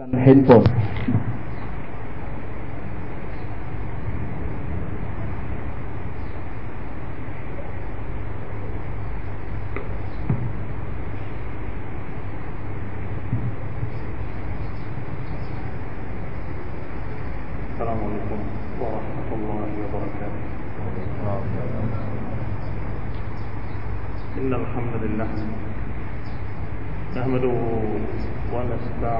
handphone السلام عليكم ورحمة الله وبركاته. نحمده ونستعينه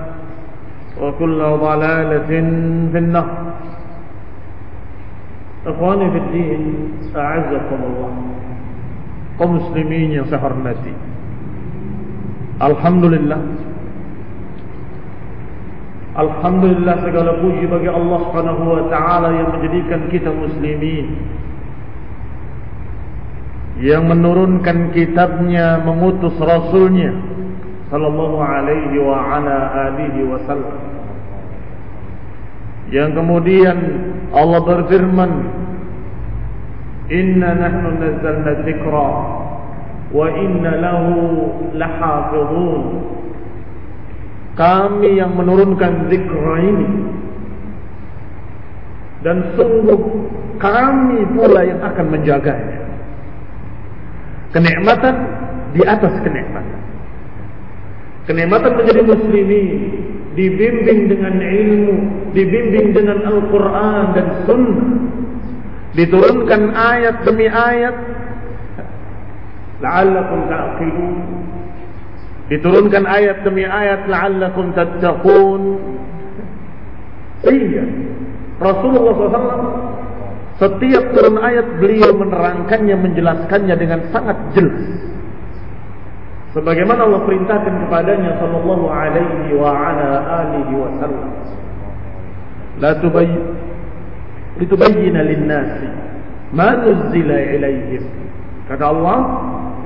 وكل ضلالة في النار إخواني في الدين أعزكم الله muslimin yang saya hormati Alhamdulillah Alhamdulillah segala puji bagi Allah Subhanahu wa taala yang menjadikan kita muslimin. Yang menurunkan kitabnya, mengutus rasulnya sallallahu alaihi wa ala alihi wasallam. Yang kemudian Allah berfirman, "Inna nahnu nazzalna dzikra wa inna lahu lahafizun." kami yang menurunkan zikra ini dan sungguh kami pula yang akan menjaganya kenikmatan di atas kenikmatan kenikmatan menjadi muslimin dibimbing dengan ilmu dibimbing dengan Al-Quran dan Sunnah. Diturunkan ayat demi ayat. La'allakum ta'qilun. Diturunkan ayat demi ayat la'allakum tattaqun. Sehingga Rasulullah SAW setiap turun ayat beliau menerangkannya menjelaskannya dengan sangat jelas sebagaimana Allah perintahkan kepadanya sallallahu alaihi wa ala alihi wasallam la tubayyin litubayyana lin-nasi ma nuzila ilaihim kata Allah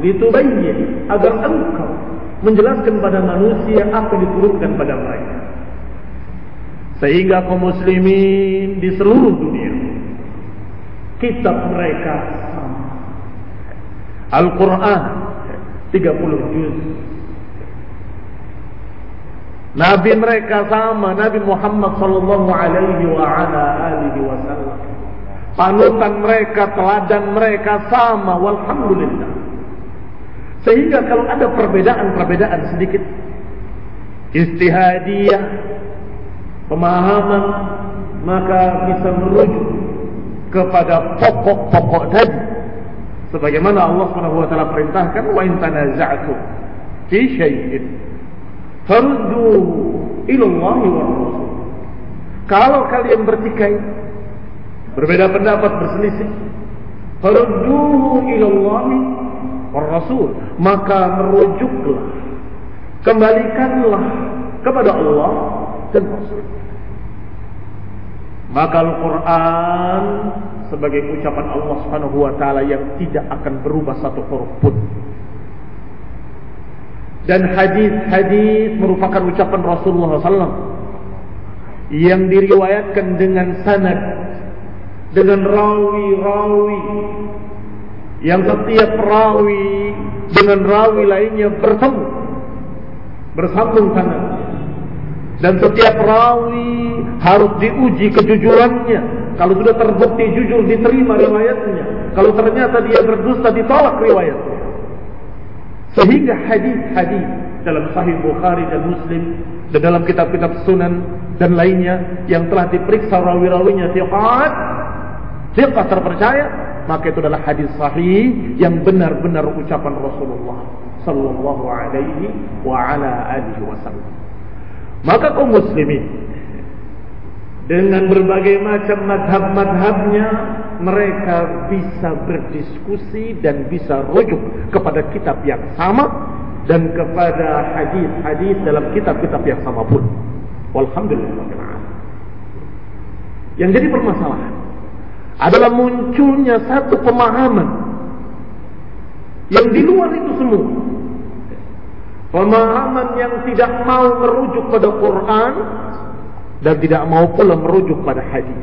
litubayyin agar engkau menjelaskan pada manusia apa yang diturunkan pada mereka. Sehingga kaum muslimin di seluruh dunia kitab mereka. Al-Quran 30 juz. Nabi mereka sama Nabi Muhammad sallallahu alaihi wa ala alihi wasallam panutan mereka, teladan mereka sama, walhamdulillah. Sehingga kalau ada perbedaan-perbedaan sedikit istihadiyah, pemahaman, maka bisa merujuk kepada pokok-pokok tadi. Sebagaimana Allah Subhanahu wa taala perintahkan wa in tanaza'tum fi syai'in farudduhu ila Allah wa Rasul. Kalau kalian bertikai berbeda pendapat berselisih farudduhu ila Allah wa Rasul, maka merujuklah kembalikanlah kepada Allah dan Rasul. Maka Al-Quran sebagai ucapan Allah Subhanahu wa taala yang tidak akan berubah satu huruf pun. Dan hadis-hadis merupakan ucapan Rasulullah SAW yang diriwayatkan dengan sanad dengan rawi-rawi yang setiap rawi dengan rawi lainnya bertemu bersambung sanad dan setiap rawi harus diuji kejujurannya. Kalau sudah terbukti jujur diterima riwayatnya. Kalau ternyata dia berdusta ditolak riwayatnya. Sehingga hadis-hadis dalam Sahih Bukhari dan Muslim dan dalam kitab-kitab Sunan dan lainnya yang telah diperiksa rawi-rawinya thiqat, thiqat terpercaya, maka itu adalah hadis sahih yang benar-benar ucapan Rasulullah sallallahu alaihi wa ala alihi wasallam. Maka kaum muslimin dengan berbagai macam madhab-madhabnya mereka bisa berdiskusi dan bisa rujuk kepada kitab yang sama dan kepada hadis-hadis dalam kitab-kitab yang sama pun. Walhamdulillah. Yang jadi permasalahan adalah munculnya satu pemahaman yang di luar itu semua Pemahaman yang tidak mau merujuk pada Quran dan tidak mau pula merujuk pada hadis.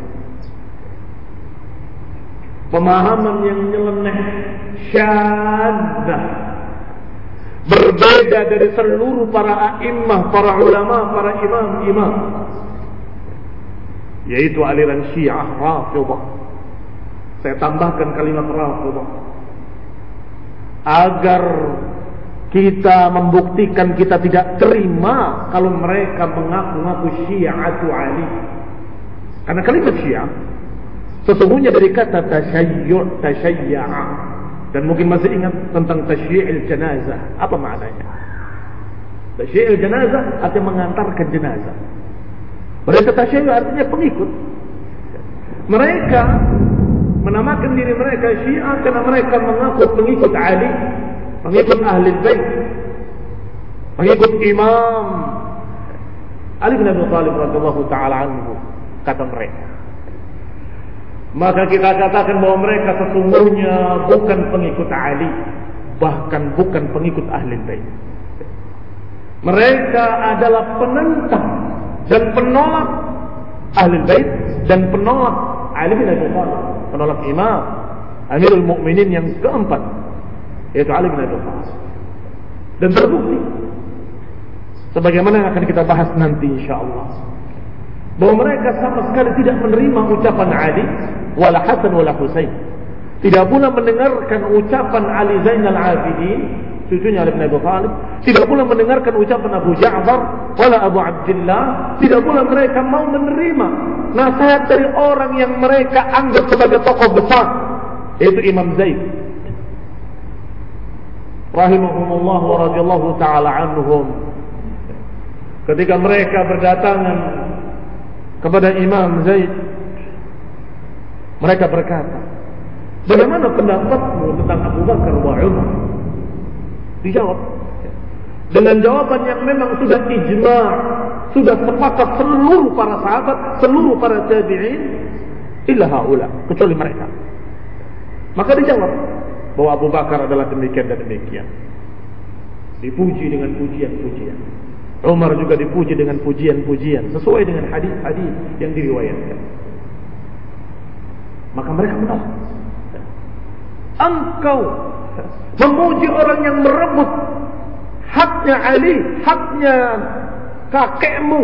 Pemahaman yang nyeleneh syadzah berbeda dari seluruh para a'immah, para ulama, para imam-imam yaitu aliran Syiah Rafidhah. Saya tambahkan kalimat Rafidhah agar kita membuktikan kita tidak terima kalau mereka mengaku-ngaku Syiatu Ali. Karena kalimat Syiah sesungguhnya dari kata tasyayyu' tasyayya'a dan mungkin masih ingat tentang tasyyi'il jenazah. Apa maknanya? Tasyyi'il jenazah artinya mengantarkan jenazah. Mereka tasyayyu' artinya pengikut. Mereka menamakan diri mereka Syiah karena mereka mengaku pengikut Ali pengikut ahli bait, pengikut imam Ali bin Abi Thalib radhiyallahu taala anhu kata mereka. Maka kita katakan bahwa mereka sesungguhnya bukan pengikut Ali, bahkan bukan pengikut ahli bait. Mereka adalah penentang dan penolak ahli bait dan penolak Ali bin Abi Thalib, penolak imam Amirul Mukminin yang keempat yaitu Ali bin Abi Thalib. Dan terbukti sebagaimana yang akan kita bahas nanti insyaallah bahwa mereka sama sekali tidak menerima ucapan Ali wala Hasan wala Husain. Tidak pula mendengarkan ucapan Ali Zainal Abidin cucunya Ali bin Abi Thalib, tidak pula mendengarkan ucapan Abu Ja'far wala Abu Abdullah, tidak pula mereka mau menerima nasihat dari orang yang mereka anggap sebagai tokoh besar yaitu Imam Zaid rahimahumullah wa radhiyallahu taala anhum. Ketika mereka berdatangan kepada Imam Zaid mereka berkata bagaimana pendapatmu tentang Abu Bakar wa Umar? Dijawab dengan jawaban yang memang sudah ijma sudah sepakat seluruh para sahabat seluruh para tabi'in illa haula kecuali mereka. Maka dijawab bahwa Abu Bakar adalah demikian dan demikian. Dipuji dengan pujian-pujian. Umar juga dipuji dengan pujian-pujian sesuai dengan hadis-hadis yang diriwayatkan. Maka mereka menolak. Engkau memuji orang yang merebut haknya Ali, haknya kakekmu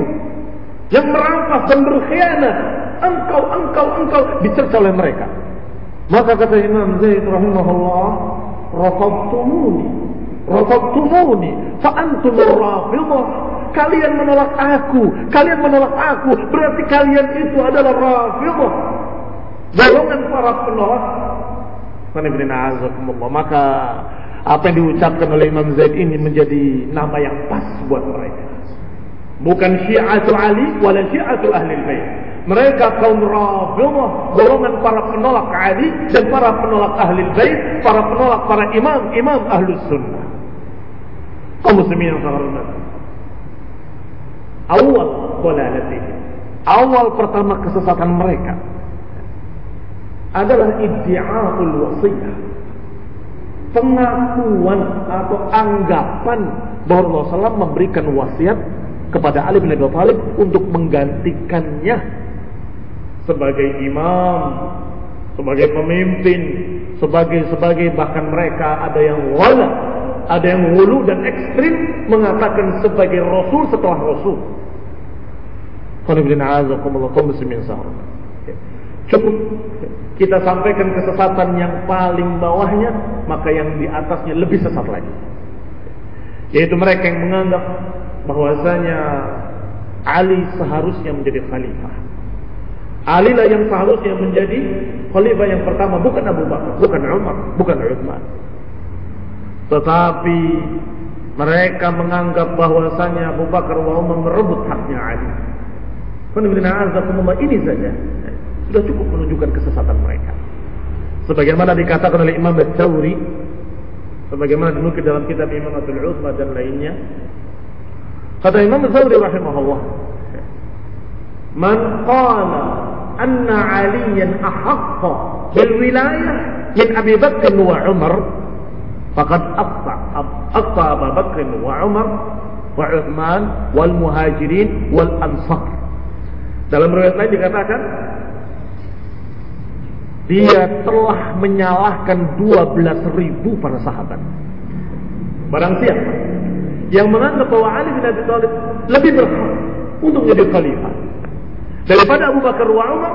yang merampas dan berkhianat. Engkau, engkau, engkau dicerca oleh mereka. Maka kata Imam Zaid rahimahullah, "Rafadtumuni, rafadtumuni, fa antum rafidah." Kalian menolak aku, kalian menolak aku, berarti kalian itu adalah rafidah. Golongan para penolak. Maka apa yang diucapkan oleh Imam Zaid ini menjadi nama yang pas buat mereka. Bukan syi'atu Ali wala syi'atu ahli bait. Mereka kaum Rafidhah, golongan para penolak Ali dan para penolak ahli bait, para penolak para imam, imam ahli sunnah. Kaum muslimin yang hormat. Awal dalalatihim. Awal pertama kesesatan mereka adalah iddi'aul wasiyah pengakuan atau anggapan bahwa Rasulullah SAW memberikan wasiat kepada Ali bin Abi Thalib untuk menggantikannya sebagai imam, sebagai pemimpin, sebagai sebagai bahkan mereka ada yang wala, ada yang wulu dan ekstrim mengatakan sebagai rasul setelah rasul. Cukup kita sampaikan kesesatan yang paling bawahnya, maka yang di atasnya lebih sesat lagi. Yaitu mereka yang menganggap bahwasanya Ali seharusnya menjadi khalifah. Ali lah yang seharusnya menjadi khalifah yang pertama, bukan Abu Bakar, bukan Umar, bukan Uthman. Tetapi mereka menganggap bahwasanya Abu Bakar wa Umar merebut haknya Ali. Ini saja sudah cukup menunjukkan kesesatan mereka. Sebagaimana dikatakan oleh Imam Al-Tawri, sebagaimana dinukil dalam kitab Imam Abdul Uzma dan lainnya, kata Imam Al-Tawri rahimahullah, "Man qala anna Aliyan ahaqqa bil wilayah min Abi Bakr wa Umar, faqad aqta aqta Abu Bakr wa Umar wa Uthman wal Muhajirin wal Ansar." Dalam riwayat lain dikatakan dia telah menyalahkan 12 ribu para sahabat. Barang siapa yang menganggap bahwa Ali bin Abi Thalib lebih berhak untuk menjadi khalifah daripada Abu Bakar wa Umar,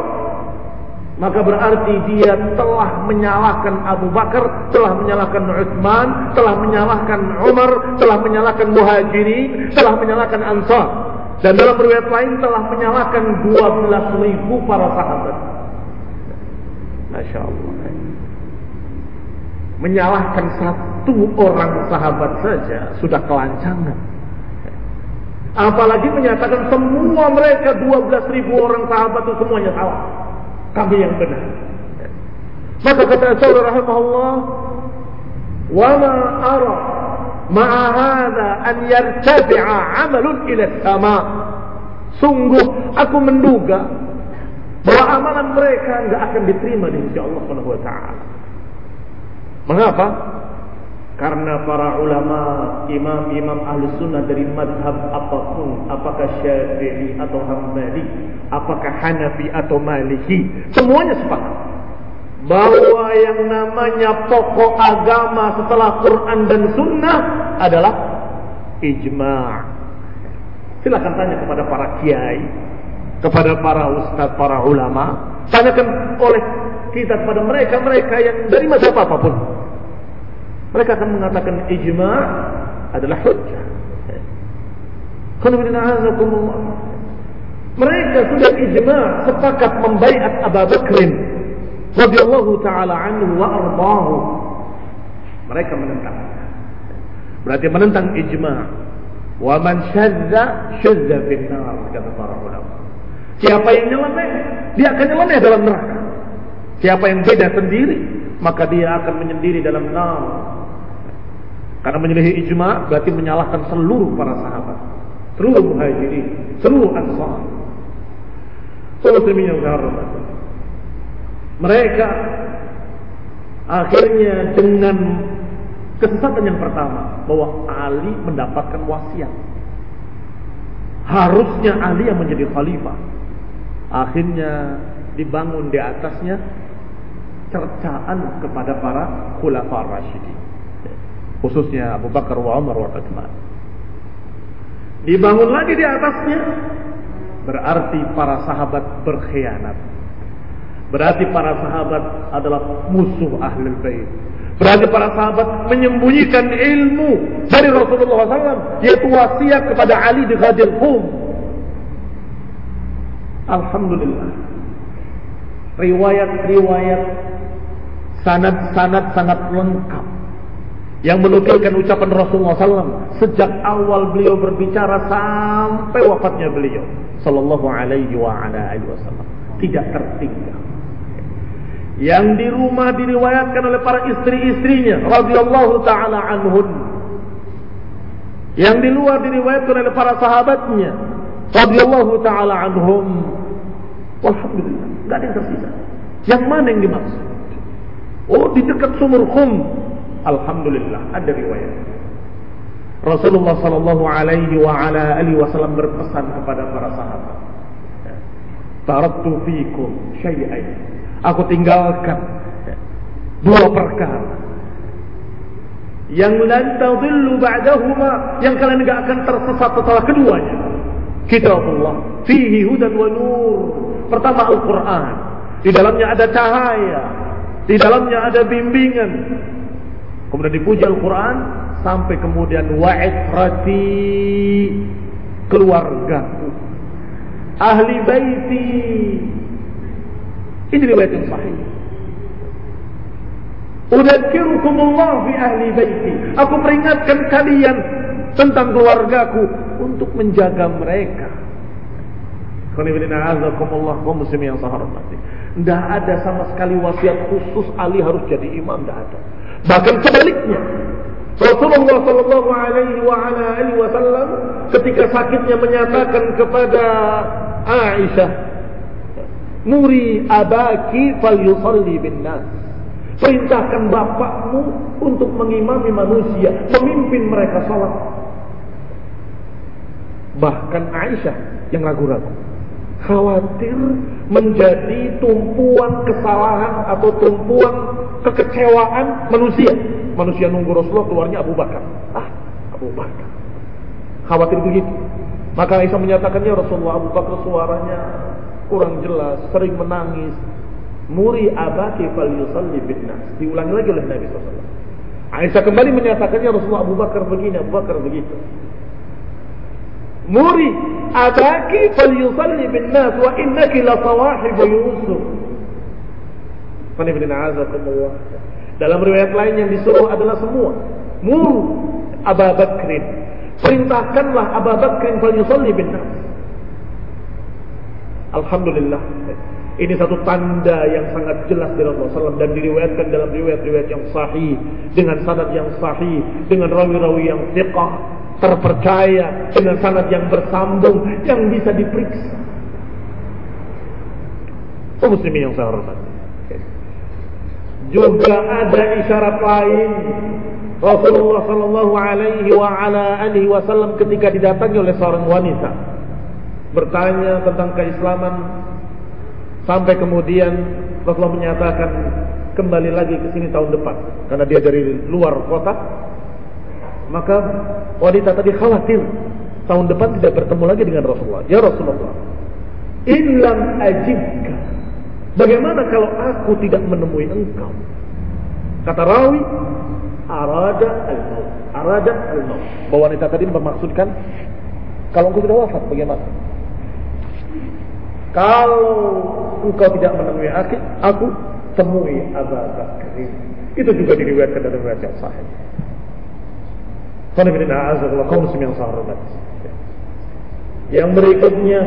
maka berarti dia telah menyalahkan Abu Bakar, telah menyalahkan Utsman, telah menyalahkan Umar, telah menyalahkan Muhajirin, telah menyalahkan Ansar. Dan dalam riwayat lain telah menyalahkan 12 ribu para sahabat. Masya Allah. Menyalahkan satu orang sahabat saja sudah kelancangan. Apalagi menyatakan semua mereka 12 ribu orang sahabat itu semuanya salah. Kami yang benar. Maka kata Saudara rahimahullah, "Wa ma ara ma'a hadha an yartafi'a 'amalun ila sama." Sungguh aku menduga bahwa amalan mereka nggak akan diterima di sisi Allah Subhanahu wa taala. Mengapa? Karena para ulama, imam-imam ahli sunnah dari madhab apa pun, apakah syafi'i atau hambali, apakah hanafi atau maliki, semuanya sepakat bahwa yang namanya pokok agama setelah Quran dan Sunnah adalah ijma. Silakan tanya kepada para kiai, kepada para ustaz, para ulama, tanyakan oleh kita kepada mereka-mereka yang dari mazhab apa pun. Mereka akan mengatakan ijma' adalah hujjah. Mereka sudah ijma' sepakat membaiat Abu Bakrin radhiyallahu taala anhu wa ardahu. Mereka menentang. Berarti menentang ijma'. Wa man syadza syadza bin nar kata para ulama. Siapa yang nyeleneh, dia akan nyeleneh dalam neraka. Siapa yang beda sendiri, maka dia akan menyendiri dalam neraka. Karena menyelihi ijma berarti menyalahkan seluruh para sahabat, seluruh muhajirin, seluruh ansar. Seluruh yang Mereka akhirnya dengan kesesatan yang pertama bahwa Ali mendapatkan wasiat. Harusnya Ali yang menjadi khalifah akhirnya dibangun di atasnya cercaan kepada para khulafa rasyidin khususnya Abu Bakar wa Umar wa Utsman dibangun lagi di atasnya berarti para sahabat berkhianat Berarti para sahabat adalah musuh ahli bait. Berarti para sahabat menyembunyikan ilmu dari Rasulullah SAW, yaitu wasiat kepada Ali di Ghadir Qum. Alhamdulillah. Riwayat-riwayat sanad-sanad sangat lengkap yang menukilkan ucapan Rasulullah SAW sejak awal beliau berbicara sampai wafatnya beliau Sallallahu alaihi wasallam tidak tertinggal. Yang di rumah diriwayatkan oleh para istri-istrinya radhiyallahu taala anhun. Yang di luar diriwayatkan oleh para sahabatnya radhiyallahu taala anhum. Alhamdulillah enggak ada yang tersisa. Yang mana yang dimaksud? Oh di dekat sumur khum alhamdulillah ada riwayat. Rasulullah sallallahu alaihi wa ala alihi wasallam berpesan kepada para sahabat taraktu fikum syai'ain. Aku tinggalkan dua perkara. Yang lan tadillu ba'dahuma yang kalian tidak akan tersesat setelah keduanya. Kitabullah fihi hudan wa nur. Pertama Al-Qur'an. Di dalamnya ada cahaya. Di dalamnya ada bimbingan kemudian dipuji Al-Qur'an sampai kemudian wa'ifrati keluargaku ahli baiti ini riwayat yang sahih. Udzakirukumullah fi ahli baiti. Aku peringatkan kalian tentang keluargaku untuk menjaga mereka. Yang. Tidak ada sama sekali wasiat khusus Ali harus jadi imam, tidak ada. Bahkan sebaliknya, Rasulullah Shallallahu Alaihi Wasallam ketika sakitnya menyatakan kepada Aisyah Muri abaki fal yusalli bin nas. Perintahkan bapakmu untuk mengimami manusia, memimpin mereka salat. Bahkan Aisyah yang ragu-ragu. Khawatir menjadi tumpuan kesalahan atau tumpuan kekecewaan manusia. Manusia nunggu Rasulullah keluarnya Abu Bakar. Ah, Abu Bakar. Khawatir begitu. Maka Aisyah menyatakannya Rasulullah Abu Bakar suaranya kurang jelas, sering menangis. Muri abaki fal yusalli bin Diulangi lagi oleh Nabi SAW. Aisyah kembali menyatakannya Rasulullah Abu Bakar begini, Abu Bakar begitu. Muri abaki fal yusalli bin nas wa innaki la sawahib Yusuf. Dalam riwayat lain yang disuruh adalah semua. Muru Abu Bakrin. Perintahkanlah Abu Bakrin fal yusalli bin nas. Alhamdulillah. Ini satu tanda yang sangat jelas dari Rasulullah SAW dan diriwayatkan dalam riwayat-riwayat yang sahih dengan sanad yang sahih dengan rawi-rawi yang thiqah terpercaya dengan sanad yang bersambung yang bisa diperiksa. Oh muslimin yang saya hormati. Juga ada isyarat lain Rasulullah sallallahu alaihi wa ala alihi wasallam ketika didatangi oleh seorang wanita bertanya tentang keislaman sampai kemudian Rasulullah menyatakan kembali lagi ke sini tahun depan karena dia dari luar kota maka wanita tadi khawatir tahun depan tidak bertemu lagi dengan Rasulullah ya Rasulullah ilam ajibka bagaimana kalau aku tidak menemui engkau kata rawi arada al-maut arada al-maut bahwa wanita tadi memaksudkan kalau engkau sudah wafat bagaimana kalau engkau tidak menemui aku, aku temui Abu Bakar. Itu juga diriwayatkan dalam riwayat sahih. Yang berikutnya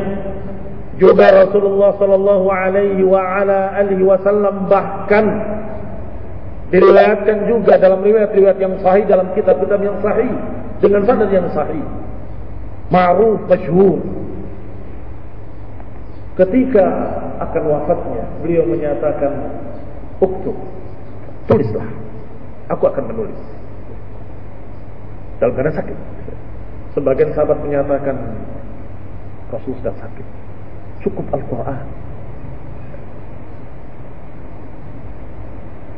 juga Rasulullah sallallahu alaihi wa ala alihi wasallam bahkan diriwayatkan juga dalam riwayat-riwayat yang sahih dalam kitab-kitab yang sahih dengan sanad yang sahih. Ma'ruf masyhur Ketika akan wafatnya, beliau menyatakan, "Uktub, tulislah. Aku akan menulis." Dalam keadaan sakit. Sebagian sahabat menyatakan, Rasul sedang sakit. Cukup Al-Quran.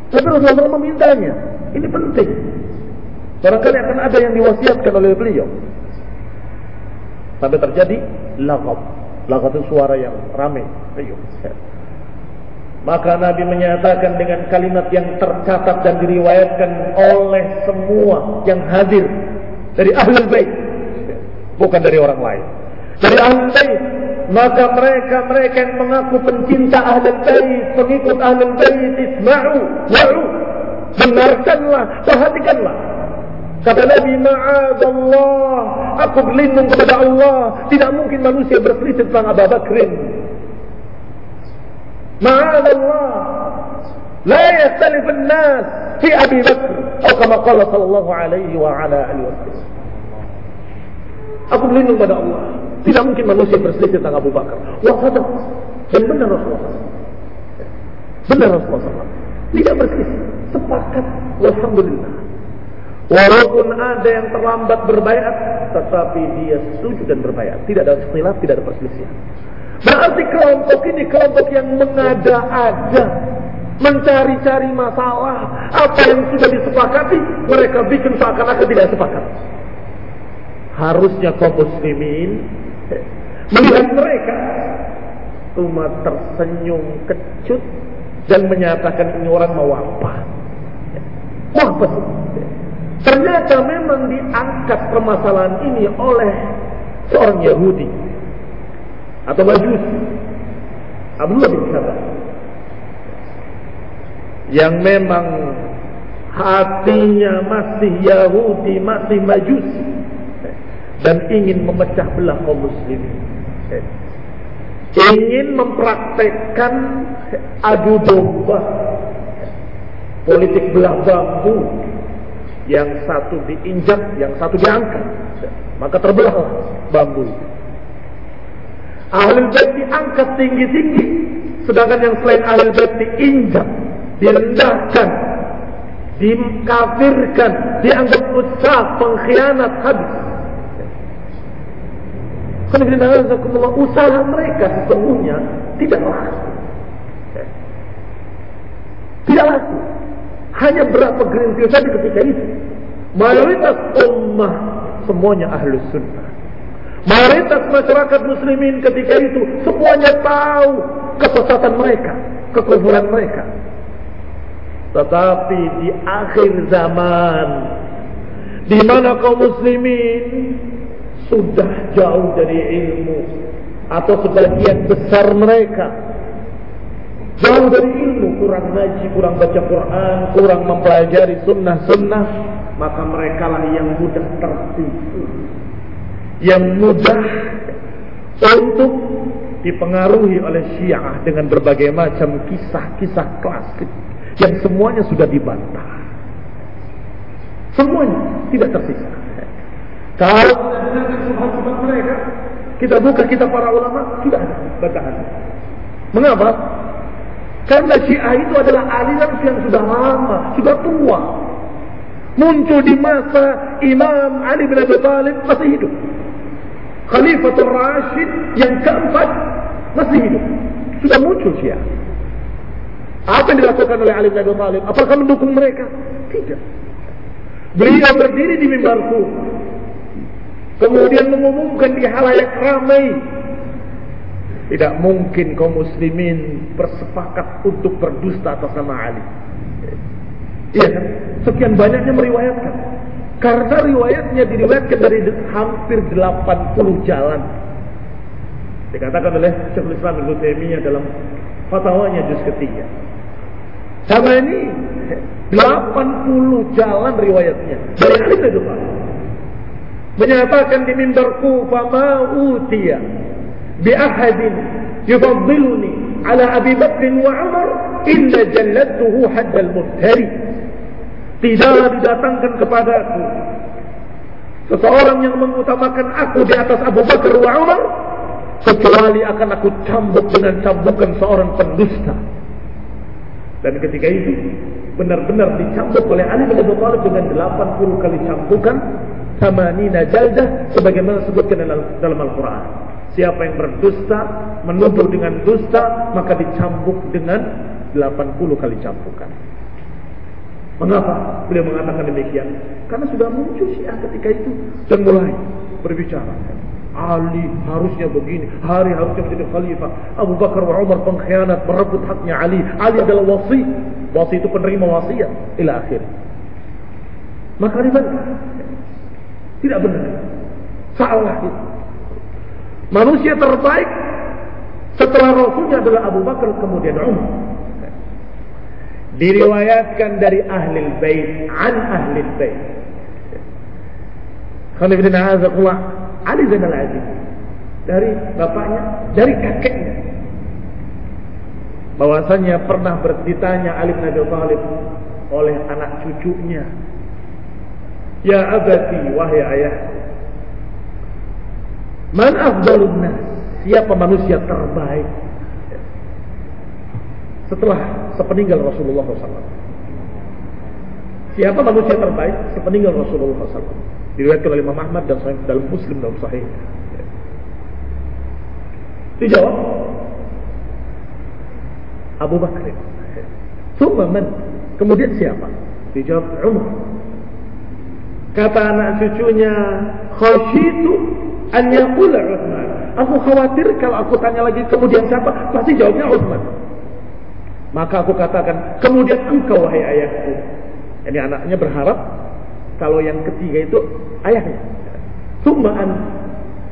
Tapi Rasulullah memintanya. Ini penting. Barangkali akan ada yang diwasiatkan oleh beliau. Sampai terjadi lagab Lagat itu suara yang ramai. Ayo. Maka Nabi menyatakan dengan kalimat yang tercatat dan diriwayatkan oleh semua yang hadir dari ahlul bait. Bukan dari orang lain. Dari ahlul bait. Maka mereka-mereka yang mengaku pencinta ahlul bait pengikut ahlul bait isma'u wa'u. Dengarkanlah perhatikanlah. Kata Nabi ma'adallah. Aku berlindung kepada Allah. Tidak mungkin manusia berselisih tentang Abu Bakrin ma'adallah. لا يختلف الناس في أبي بكر أو كما قال صلى الله عليه وعلى آله وسلم Aku berlindung pada Allah. Tidak mungkin manusia berselisih tentang Abu Bakar. Wah, sadaq. Dan benar Rasulullah. Benar Rasulullah. Tidak berselisih. Sepakat. Alhamdulillah. Walaupun ada yang terlambat berbayat, tetapi dia setuju dan berbayat. Tidak ada istilah, tidak ada perselisihan. Berarti kelompok ini kelompok yang mengada-ada. Mencari-cari masalah. Apa yang sudah disepakati, mereka bikin seakan-akan tidak sepakat. Harusnya kaum muslimin melihat mereka cuma tersenyum kecut dan menyatakan ini orang mau apa. Wah betul. Ternyata memang diangkat permasalahan ini oleh seorang Yahudi atau majus Abdullah bin Sabah yang memang hatinya masih Yahudi, masih majus dan ingin memecah belah kaum muslimin. Ingin mempraktekkan adu domba politik belah bambu yang satu diinjak, yang satu diangkat. Maka terbelah bambu itu. Ahlul bait diangkat tinggi-tinggi, sedangkan yang selain ahlul bait diinjak, direndahkan, dikafirkan, dianggap usah, pengkhianat habis. Karena usaha mereka sesungguhnya tidak laku. Tidak laku. Hanya berapa gerintir saja ketika itu. Mayoritas ummah semuanya ahlus sunnah. Mayoritas masyarakat muslimin ketika itu semuanya tahu kesesatan mereka, kekufuran mereka. Tetapi di akhir zaman di mana kaum muslimin sudah jauh dari ilmu atau sebagian besar mereka. Jauh dari ilmu, kurang ngaji, kurang baca Quran, kurang mempelajari sunnah-sunnah, maka mereka lah yang mudah tertipu. Yang mudah untuk dipengaruhi oleh Syiah dengan berbagai macam kisah-kisah klasik yang semuanya sudah dibantah. Semuanya tidak tersisa. Kalau mereka, kita buka kita para ulama, tidak ada bantahan. Mengapa? Karena Syiah itu adalah aliran yang sudah lama, sudah tua. Muncul di masa Imam Ali bin Abi Thalib masih hidup. Khalifatul Rashid yang keempat masih hidup. Sudah muncul Syiah. Apa yang dilakukan oleh Ali bin Abi Thalib? Apakah mendukung mereka? Tidak. Beliau berdiri di mimbar Kemudian mengumumkan di halayak ramai. Tidak mungkin kaum muslimin bersepakat untuk berdusta atas nama Ali. Iya kan? Sekian banyaknya meriwayatkan. Karena riwayatnya diriwayatkan dari hampir 80 jalan. Dikatakan oleh Syekhul Islam Ibnu Taimiyah dalam fatwanya juz ketiga. Sama ini. 80 jalan riwayatnya. Dari Ali bin Menyatakan di mimbar Kufa ma bi ahadin ala Abi Bakr wa Umar illa jallatuhu haddal muftari. Tidak didatangkan kepadaku seseorang yang mengutamakan aku di atas Abu Bakar wa Umar kecuali akan aku cambuk dengan cambukan seorang pendusta dan ketika itu benar-benar dicambuk oleh Ali bin Abi Thalib dengan 80 kali cambukan sama Nina jaldah sebagaimana disebutkan dalam, dalam Al-Qur'an siapa yang berdusta menuduh dengan dusta maka dicambuk dengan 80 kali cambukan Mengapa beliau mengatakan demikian? Karena sudah muncul Syiah ketika itu dan mulai berbicara. Ali harusnya begini, hari harusnya menjadi khalifah. Abu Bakar wa Umar pengkhianat, merebut haknya Ali. Ali adalah wasi. Wasi itu penerima wasiat. Ila akhir. Maka. Tidak benar. Salah itu. Manusia terbaik setelah Rasulnya adalah Abu Bakar kemudian Umar. Diriwayatkan dari ahli bait, an ahli bait. Khamilina azakullah Ali Zainal Abidin dari bapaknya, dari kakeknya. Bahwasanya pernah ditanya Ali bin Abi Thalib oleh anak cucunya. Ya abati wahai ayah. Man afdalun nas? Siapa manusia terbaik? Setelah sepeninggal Rasulullah SAW. Siapa manusia terbaik sepeninggal Rasulullah SAW? Diriwayatkan oleh Imam Ahmad dan sahih dalam Muslim dalam sahih. Dijawab Abu Bakar. Thumma man? Kemudian siapa? Dijawab Umar. Kata anak cucunya, khasyitu an yaqula Uthman. Aku khawatir kalau aku tanya lagi kemudian siapa, pasti jawabnya Uthman. Maka aku katakan, kemudian engkau wahai ayahku. Ini anaknya berharap kalau yang ketiga itu ayahnya. Sumbaan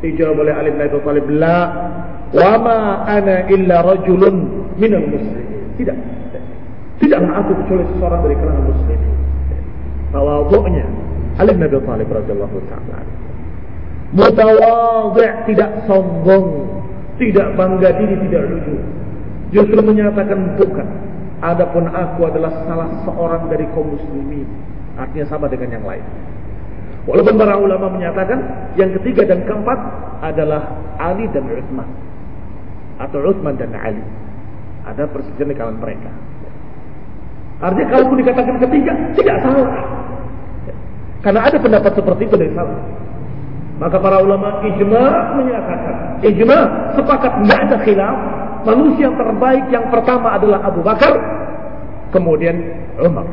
dijawab oleh Ali bin Abi Thalib, "La wa ma ana illa rajulun minal muslimin." Tidak. Tidaklah aku kecuali seorang dari kalangan muslim. Tawadhu'nya Ali bin Abi Thalib radhiyallahu taala. Mutawadhi' tidak sombong, tidak bangga diri, tidak lucu. Justru menyatakan bukan. Adapun aku adalah salah seorang dari kaum muslimin Artinya sama dengan yang lain. Walaupun para ulama menyatakan yang ketiga dan keempat adalah Ali dan Utsman atau Utsman dan Ali. Ada persetujuan di kalangan mereka. Artinya kalaupun dikatakan ketiga tidak salah. Karena ada pendapat seperti itu dari salah. Maka para ulama ijma menyatakan, ijma sepakat tidak ada khilaf. Manusia yang terbaik yang pertama adalah Abu Bakar, kemudian Umar.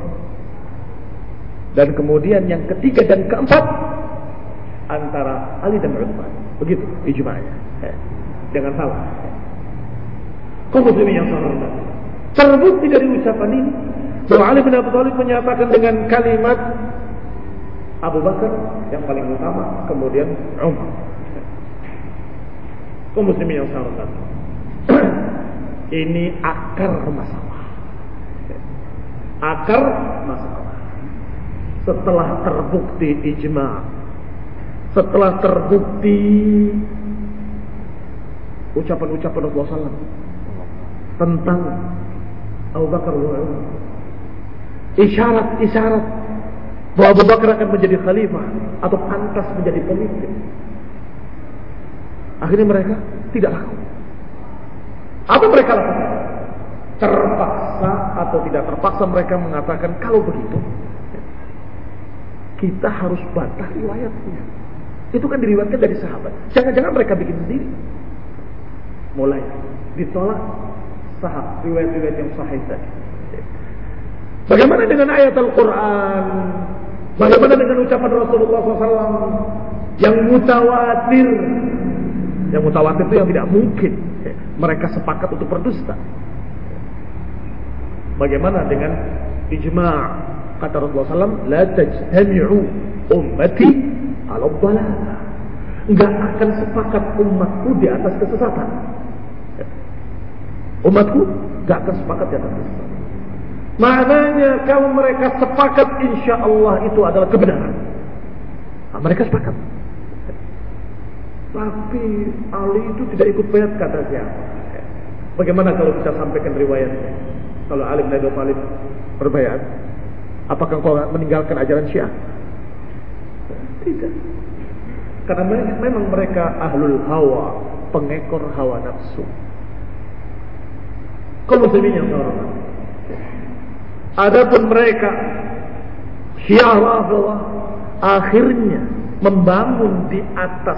Dan kemudian yang ketiga dan keempat antara Ali dan Utsman. Begitu ijma'nya. Dengan salah. Kau yang salah. Terbukti dari ucapan ini bahwa Ali bin Abi Thalib menyatakan dengan kalimat Abu Bakar yang paling utama, kemudian Umar. Kau yang salah. ini akar masalah. Akar masalah setelah terbukti ijma. Setelah terbukti ucapan-ucapan Rasulullah SAW tentang Abu Bakar isyarat-isyarat bahwa Abu Bakar akan menjadi khalifah atau pantas menjadi pemimpin. Akhirnya mereka tidak laku. Apa mereka lakukan? Terpaksa atau tidak terpaksa mereka mengatakan kalau begitu kita harus bantah riwayatnya. Itu kan diriwayatkan dari sahabat. Jangan-jangan mereka bikin sendiri. Mulai ditolak sahab riwayat-riwayat yang sahih tadi. Bagaimana dengan ayat Al-Quran? Bagaimana dengan ucapan Rasulullah SAW yang mutawatir? Yang mutawatir itu yang tidak mungkin mereka sepakat untuk berdusta. Bagaimana dengan ijma' Kata Rasulullah SAW, La tajtami'u ummati ala dalalah. Enggak akan sepakat umatku di atas kesesatan. Umatku enggak akan sepakat di atas kesesatan. Maknanya kalau mereka sepakat insya Allah itu adalah kebenaran. Nah, mereka sepakat. Tapi Ali itu tidak ikut bayat kata siapa. Bagaimana kalau kita sampaikan riwayatnya? Kalau Ali bin Abi Thalib berbayat, Apakah kau meninggalkan ajaran Syiah? Tidak. Karena memang mereka ahlul hawa, pengekor hawa nafsu. Kau muslimin yang hormat. Adapun mereka Syiah Rafidah akhirnya membangun di atas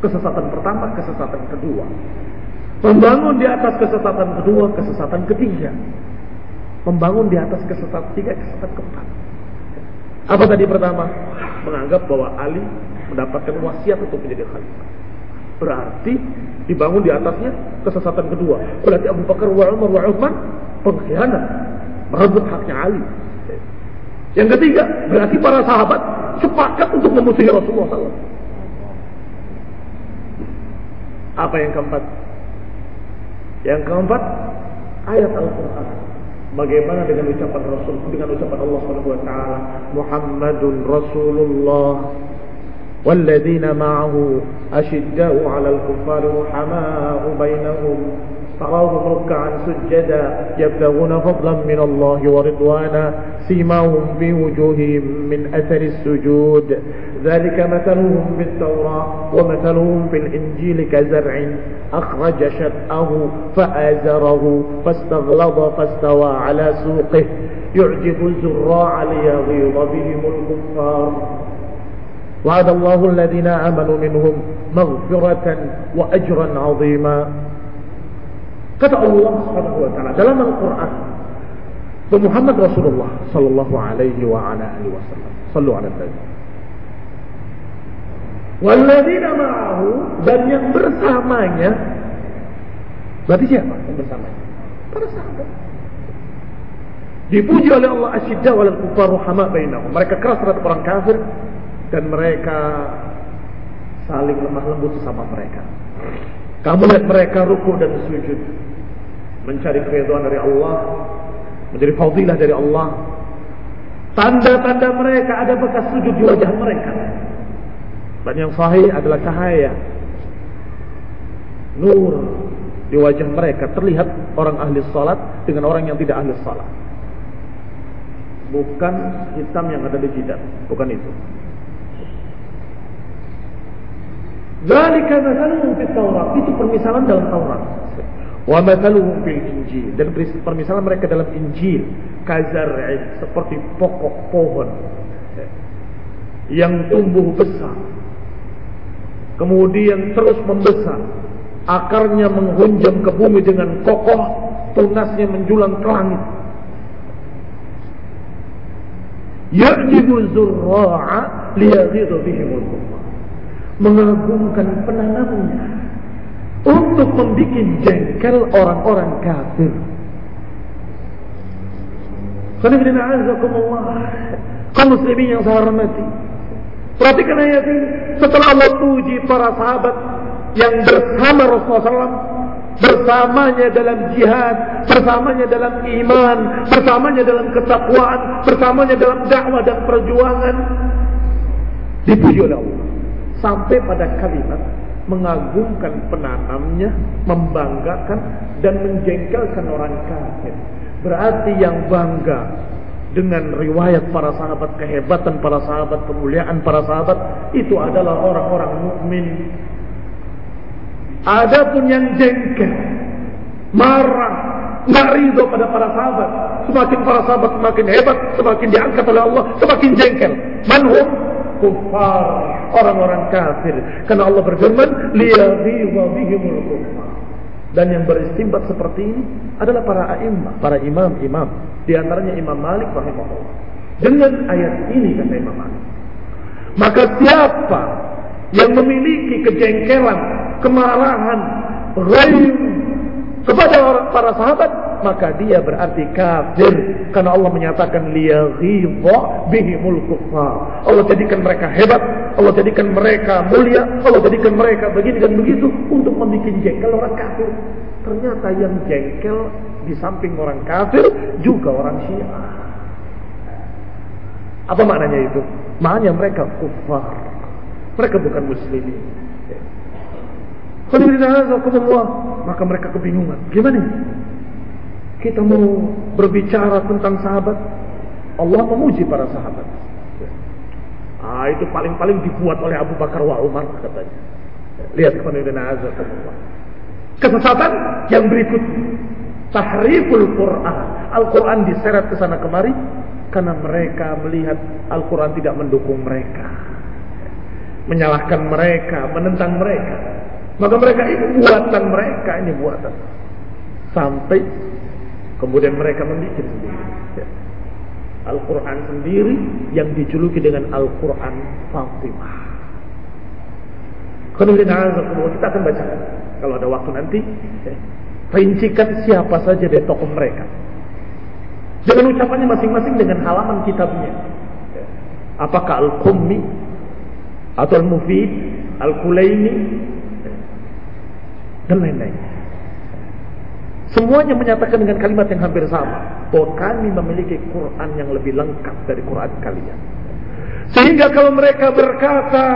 kesesatan pertama, kesesatan kedua. Membangun di atas kesesatan kedua, kesesatan ketiga membangun di atas kesesatan tiga kesesatan keempat. Apa tadi pertama? Menganggap bahwa Ali mendapatkan wasiat untuk menjadi khalifah. Berarti dibangun di atasnya kesesatan kedua. Berarti Abu Bakar wa Umar wa Uthman pengkhianat, merebut haknya Ali. Yang ketiga, berarti para sahabat sepakat untuk memusuhi Rasulullah SAW. Apa yang keempat? Yang keempat, ayat Al-Quran. Bagaimana dengan ucapan Rasul, dengan ucapan Allah Subhanahu wa taala, Muhammadun Rasulullah والذين معه أشداء على الكفار رحماء بينهم تراهم ركعا سجدا يبتغون فضلا من الله ورضوانا سيماهم في وجوههم من أثر السجود. ذلك مثلهم بالتوراة ومثلهم في الإنجيل كزرع أخرج شطأه فآزره فاستغلظ فاستوى على سوقه. يعجب الزراع ليغيظ بهم الكفار. وعد الله الذين آمنوا منهم مغفرة وأجرا عظيما. Kata Allah Subhanahu wa taala dalam Al-Qur'an Muhammad Rasulullah sallallahu alaihi wa ala alihi wasallam sallu ala nabi. Walladzina ma'ahu dan yang bersamanya berarti siapa yang bersamanya? Para sahabat. Dipuji oleh Allah asyidda wal kufar rahama bainahum. Mereka keras terhadap orang kafir dan mereka saling lemah lembut sesama mereka. Kamu lihat mereka ruku dan sujud mencari keridhaan dari Allah, menjadi fadilah dari Allah. Tanda-tanda mereka ada bekas sujud di wajah mereka. Dan yang sahih adalah cahaya. Nur di wajah mereka terlihat orang ahli salat dengan orang yang tidak ahli salat. Bukan hitam yang ada di jidat, bukan itu. Zalika. Itu permisalan dalam Taurat. Wa fil Injil. Dan permisalan mereka dalam Injil. Kazar'in. Seperti pokok pohon. Yang tumbuh besar. Kemudian terus membesar. Akarnya menghunjam ke bumi dengan kokoh. Tunasnya menjulang ke langit. Zurra'a mengagungkan penanamnya untuk membuat jengkel orang-orang kafir. Kaum muslimin yang saya hormati. Perhatikan ayat ini. Setelah Allah puji para sahabat yang bersama Rasulullah SAW, bersamanya dalam jihad, bersamanya dalam iman, bersamanya dalam ketakwaan, bersamanya dalam dakwah dan perjuangan, dipuji oleh Allah sampai pada kalimat mengagungkan penanamnya, membanggakan dan menjengkelkan orang kafir. Berarti yang bangga dengan riwayat para sahabat, kehebatan para sahabat, kemuliaan para sahabat itu adalah orang-orang mukmin. Adapun yang jengkel, marah, nggak ridho pada para sahabat, semakin para sahabat semakin hebat, semakin diangkat oleh Allah, semakin jengkel. Manhum kufar, orang-orang kafir. Karena Allah berfirman, kufar. Dan yang beristimbat seperti ini adalah para a'imah, para imam-imam. Di antaranya Imam Malik rahimahullah. Dengan ayat ini kata Imam Malik. Maka siapa yang memiliki kejengkelan, kemarahan, ghaib kepada para sahabat maka dia berarti kafir karena Allah menyatakan liyaghidha bihimul kuffar. Allah jadikan mereka hebat, Allah jadikan mereka mulia, Allah jadikan mereka begini dan begitu untuk membuat jengkel orang kafir. Ternyata yang jengkel di samping orang kafir juga orang Syiah. Apa maknanya itu? Maknanya mereka kufar. Mereka bukan muslimin. Maka mereka kebingungan. Gimana? Kita mau berbicara tentang sahabat, Allah memuji para sahabat. Ah, itu paling-paling dibuat oleh Abu Bakar wa Umar katanya. Lihat kepada Kesesatan yang berikut tahriful Quran. Al-Quran diseret ke sana kemari karena mereka melihat Al-Quran tidak mendukung mereka. Menyalahkan mereka, menentang mereka. Maka mereka ini buatan mereka, ini buatan. Sampai Kemudian mereka membuat sendiri. Ya. Al-Quran sendiri yang dijuluki dengan Al-Quran Fatimah. kita akan bacakan kalau ada waktu nanti. Rincikan siapa saja dari tokoh mereka. Jangan ucapannya masing-masing dengan halaman kitabnya. Apakah Al-Qummi atau Al-Mufid, Al-Kulaini dan lain-lain. Semuanya menyatakan dengan kalimat yang hampir sama bahwa kami memiliki Quran yang lebih lengkap dari Quran kalian. Sehingga kalau mereka berkata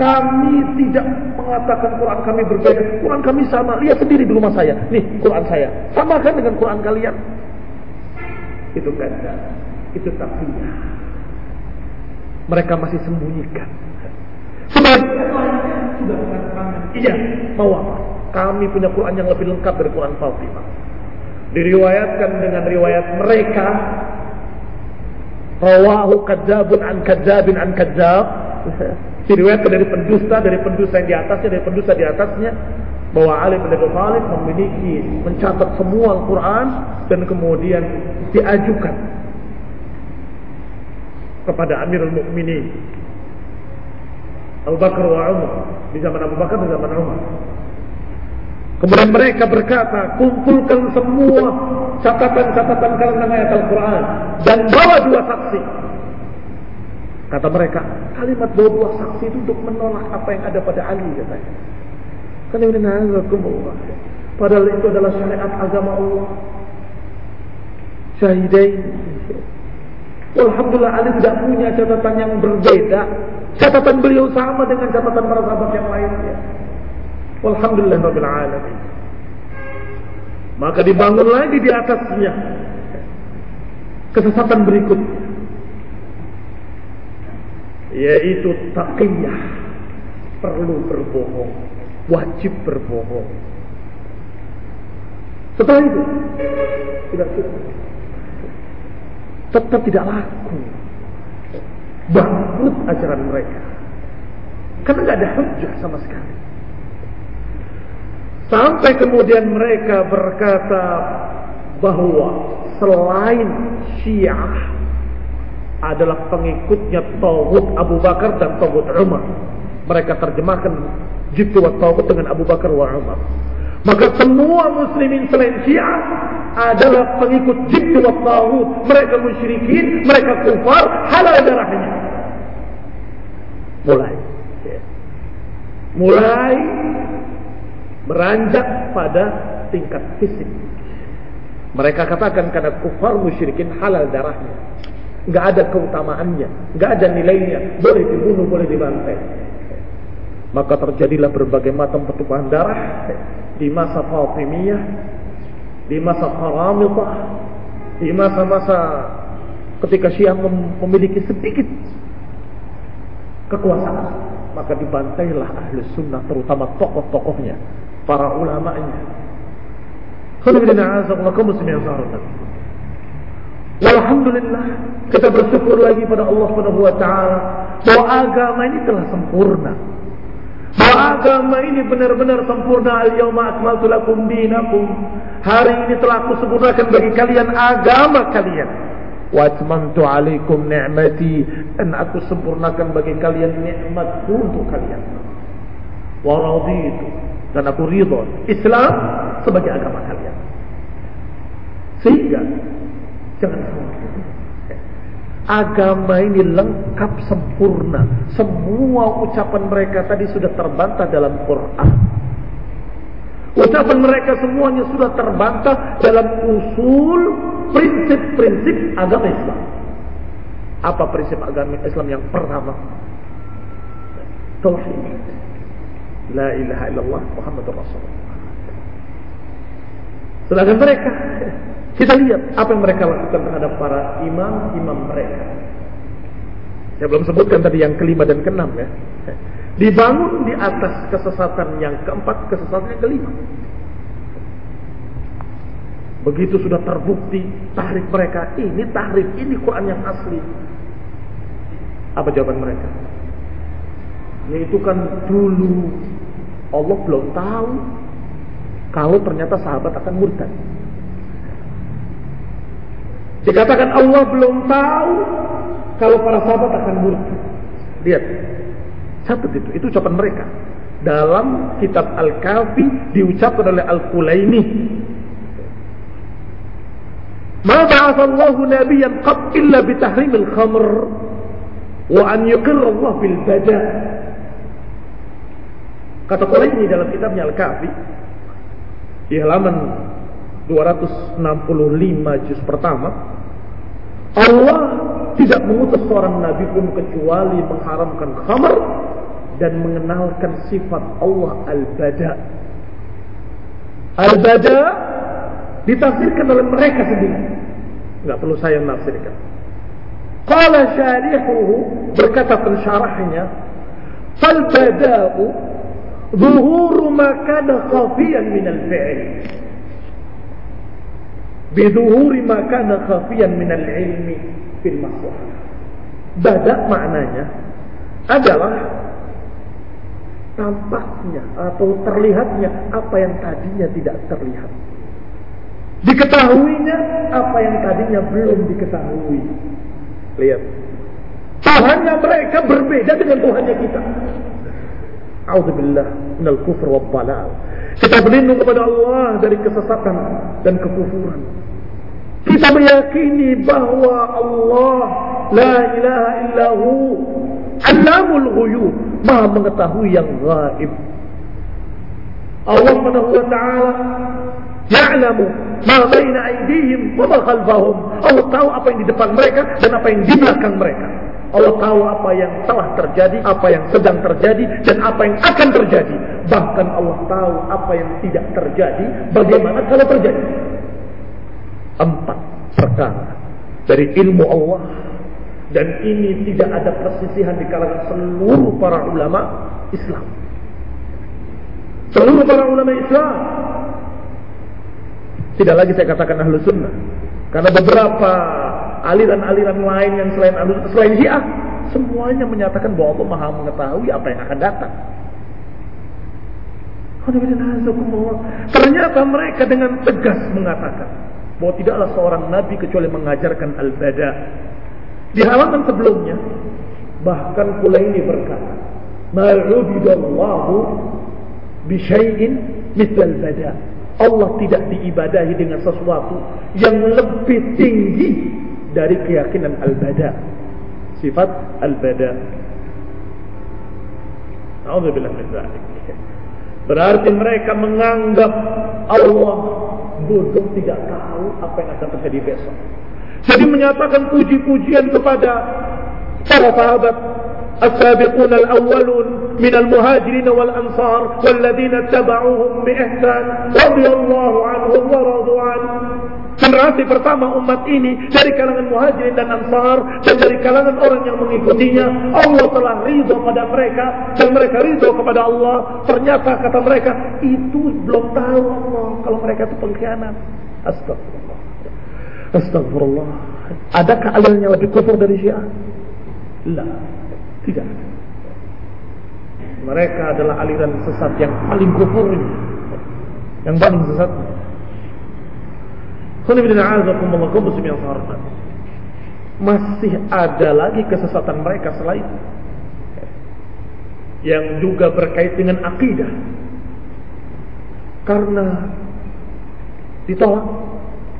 kami tidak mengatakan Quran kami berbeda, Quran kami sama. Lihat sendiri di rumah saya. Nih Quran saya. Sama kan dengan Quran kalian? Itu ganda. Itu tapinya. Mereka masih sembunyikan. Sebagian sudah mengatakan, iya, mau apa? Kami punya Quran yang lebih lengkap dari Quran Fatimah. Diriwayatkan dengan riwayat mereka. Rawahu kadzabun an kadzabin an kadzab. Diriwayatkan dari pendusta, dari pendusta yang di atasnya, dari pendusta di atasnya. Bahwa Ali bin Abi Thalib memiliki mencatat semua Al-Qur'an dan kemudian diajukan kepada Amirul Mukminin Abu Bakar wa Umar. Di zaman Abu Bakar di zaman Umar Kemudian mereka berkata, kumpulkan semua catatan-catatan kalian ayat Al-Quran dan bawa dua saksi. Kata mereka, kalimat bawa dua saksi itu untuk menolak apa yang ada pada Ali katanya. Padahal itu adalah syariat agama Allah. Syahidain. Alhamdulillah Ali tidak punya catatan yang berbeda. Catatan beliau sama dengan catatan para sahabat yang lainnya. Walhamdulillah Rabbil Alamin. Maka dibangun lagi di atasnya kesesatan berikutnya yaitu taqiyah. Perlu berbohong. Wajib berbohong. Setelah itu tidak cukup. Tetap tidak laku. Bangkrut ajaran mereka. Karena nggak ada hujah sama sekali Sampai kemudian mereka berkata bahwa selain Syiah adalah pengikutnya Tawud Abu Bakar dan Tawud Umar. Mereka terjemahkan jitu wa Tawud dengan Abu Bakar wa Umar. Maka semua muslimin selain Syiah adalah pengikut jitu wa Tawud. Mereka musyrikin, mereka kufar, halal darahnya. Mulai. Mulai beranjak pada tingkat fisik. Mereka katakan karena kufar musyrikin halal darahnya. Enggak ada keutamaannya, enggak ada nilainya, boleh dibunuh, boleh dibantai. Maka terjadilah berbagai macam pertumpahan darah di masa Fatimiyah, di masa Qaramidah, di masa-masa ketika Syiah memiliki sedikit kekuasaan, maka dibantailah ahli sunnah terutama tokoh-tokohnya para ulamanya. Alhamdulillah kita bersyukur lagi pada Allah Subhanahu wa taala bahwa agama ini telah sempurna. Bahwa agama ini benar-benar sempurna. Al-yauma akmaltu lakum dinakum. Hari ini telah aku sempurnakan bagi kalian agama kalian. Wa atmamtu alaikum ni'mati dan aku sempurnakan bagi kalian nikmatku untuk kalian. Wa raditu dan aku ridho Islam sebagai agama kalian. Sehingga jangan khawatir. Agama ini lengkap sempurna. Semua ucapan mereka tadi sudah terbantah dalam Quran. Ucapan mereka semuanya sudah terbantah dalam usul prinsip-prinsip agama Islam. Apa prinsip agama Islam yang pertama? Tauhid. La ilaha illallah Muhammadur Rasulullah. Sedangkan mereka, kita lihat apa yang mereka lakukan terhadap para imam-imam mereka. Saya belum sebutkan tadi yang kelima dan keenam ya. Dibangun di atas kesesatan yang keempat, kesesatan yang kelima. Begitu sudah terbukti tahrif mereka, ini tahrif, ini Quran yang asli. Apa jawaban mereka? Yaitu kan dulu Allah belum tahu kalau ternyata sahabat akan murtad. Dikatakan Allah belum tahu kalau para sahabat akan murtad. Lihat, satu itu, itu ucapan mereka. dalam kitab Al-Kafi diucapkan oleh Al-Kulaini Ma nabiyan qat illa bitahrim al-khamr wa an yuqirra Allah bil bada Kata Kulaini dalam kitabnya Al-Kafi di halaman 265 juz pertama Allah tidak mengutus seorang nabi pun kecuali mengharamkan khamr dan mengenalkan sifat Allah al-bada. Al-bada ditafsirkan oleh mereka sendiri. Enggak perlu saya menafsirkan. Qala syarihuhu berkata pensyarahnya, "Fal bada'u zuhuru ma kana khafiyan min al-fi'l." Biduhuri ma kana khafiyan min al-ilmi fil masalah. Bada maknanya adalah tampaknya atau terlihatnya apa yang tadinya tidak terlihat. Diketahuinya apa yang tadinya belum diketahui. Lihat. Tuhannya mereka berbeda dengan Tuhannya kita. Auzubillah minal kufr wa balal. Kita berlindung kepada Allah dari kesesatan dan kekufuran. Kita meyakini bahwa Allah la ilaha illahu alamul ghuyub, maha mengetahui yang gaib. Allah Subhanahu wa taala ya'lamu ma baina aydihim wa ma khalfahum. Allah tahu apa yang di depan mereka dan apa yang di belakang mereka. Allah tahu apa yang telah terjadi, apa yang sedang terjadi, dan apa yang akan terjadi. Bahkan Allah tahu apa yang tidak terjadi, bagaimana kalau terjadi. Empat perkara dari ilmu Allah dan ini tidak ada persisihan di kalangan seluruh para ulama Islam. Seluruh para ulama Islam tidak lagi saya katakan ahlu sunnah karena beberapa aliran-aliran lain yang selain selain Syiah semuanya menyatakan bahwa Allah Maha mengetahui apa yang akan datang. Ternyata mereka dengan tegas mengatakan bahwa tidaklah seorang nabi kecuali mengajarkan al-bada. Di halaman sebelumnya bahkan pula ini berkata, "Ma'udidallahu bi syai'in mithal bada." Allah tidak diibadahi dengan sesuatu yang lebih tinggi dari keyakinan al-bada. Sifat al-bada. Alhamdulillah min Berarti mereka menganggap Allah bodoh tidak tahu apa yang akan terjadi besok. Jadi menyatakan puji-pujian kepada para sahabat السابقون الأولون من المهاجرين والأنصار والذين اتبعوهم بإحسان رضي الله عنهم ورضوا عنه Generasi pertama umat ini dari kalangan muhajirin dan ansar dan dari kalangan orang yang mengikutinya Allah telah ridho pada mereka dan mereka ridho kepada Allah ternyata kata mereka itu belum tahu Allah kalau mereka itu pengkhianat astagfirullah astagfirullah adakah aliran lebih kufur dari syiah? lah tidak. Mereka adalah aliran sesat yang paling kufur ini. Yang paling sesat. Masih ada lagi kesesatan mereka selain yang juga berkait dengan akidah. Karena ditolak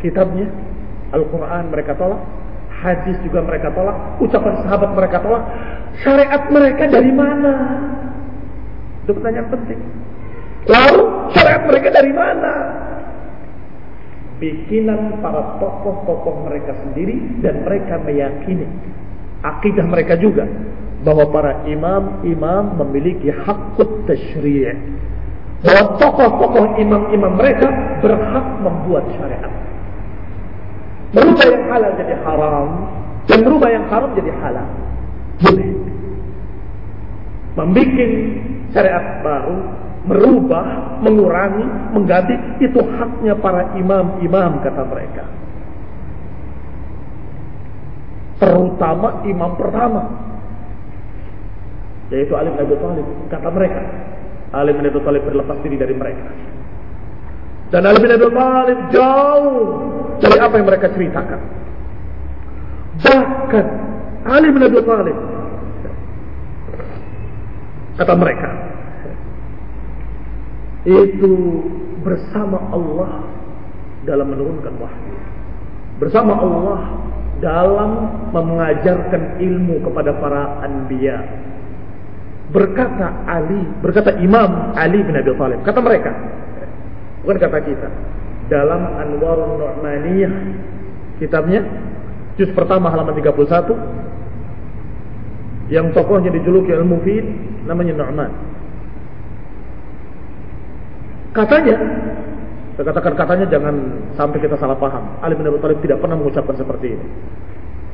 kitabnya Al-Quran mereka tolak hadis juga mereka tolak ucapan sahabat mereka tolak syariat mereka dari mana? Itu pertanyaan penting. Lalu syariat mereka dari mana? Bikinan para tokoh-tokoh mereka sendiri dan mereka meyakini akidah mereka juga bahwa para imam-imam memiliki hakut tasyri' bahwa tokoh-tokoh imam-imam mereka berhak membuat syariat. Merubah yang halal jadi haram dan merubah yang haram jadi halal. Boleh. Membuat syariat baru, merubah, mengurangi, mengganti, itu haknya para imam-imam kata mereka. Terutama imam pertama, yaitu Ali bin Abi Thalib, kata mereka. Ali bin Abi Thalib berlepas diri dari mereka. Dan Ali bin Abi Thalib jauh dari apa yang mereka ceritakan. Bahkan Ali bin Abi Thalib Kata mereka. Itu bersama Allah dalam menurunkan wahyu. Bersama Allah dalam mengajarkan ilmu kepada para anbiya. Berkata Ali, berkata Imam Ali bin Abi Thalib, kata mereka, bukan kata kita. Dalam Anwarun Nu'maniyah kitabnya juz pertama halaman 31 yang tokohnya dijuluki Al-Mufid namanya Nu'man. Katanya, saya katakan katanya jangan sampai kita salah paham. Ali bin Abi Thalib tidak pernah mengucapkan seperti ini.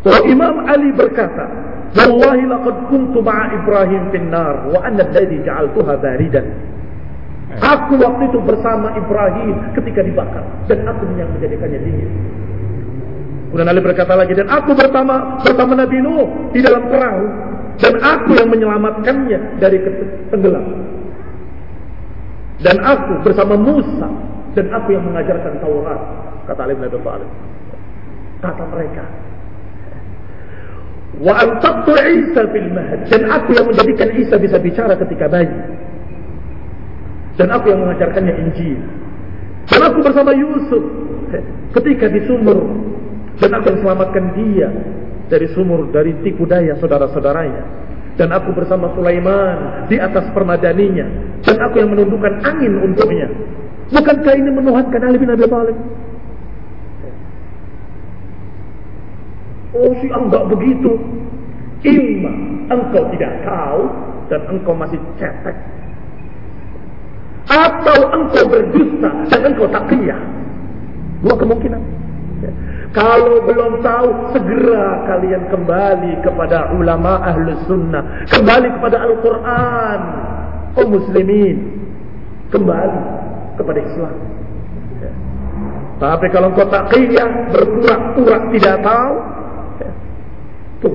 Bahwa Imam Ali berkata, "Wallahi laqad kuntu ma'a Ibrahim fin nar wa anna alladhi ja'altuha baridan." Aku waktu itu bersama Ibrahim ketika dibakar dan aku yang menjadikannya dingin. Kemudian Ali berkata lagi dan aku bersama bersama Nabi Nuh di dalam perahu dan aku yang menyelamatkannya dari tenggelam. Dan aku bersama Musa dan aku yang mengajarkan Taurat kata Ali bin Abi Thalib. Kata mereka, Wa antabtu Isa fil mahad dan aku yang menjadikan Isa bisa bicara ketika bayi. Dan aku yang mengajarkannya Injil. Dan aku bersama Yusuf ketika di sumur dan aku yang selamatkan dia dari sumur dari tipu daya saudara-saudaranya dan aku bersama Sulaiman di atas permadaninya. Dan aku yang menundukkan angin untuknya. Bukankah ini menuhankan Ali bin Abi Thalib? Oh si enggak begitu. Imma engkau tidak tahu Dan engkau masih cetek. Atau engkau berdusta Dan engkau tak kaya Dua kemungkinan kalau belum tahu, segera kalian kembali kepada ulama ahli sunnah. Kembali kepada Al-Quran. Oh muslimin. Kembali kepada Islam. Ya. Tapi kalau kau kaya, berpura-pura tidak tahu. Ya. Tuh.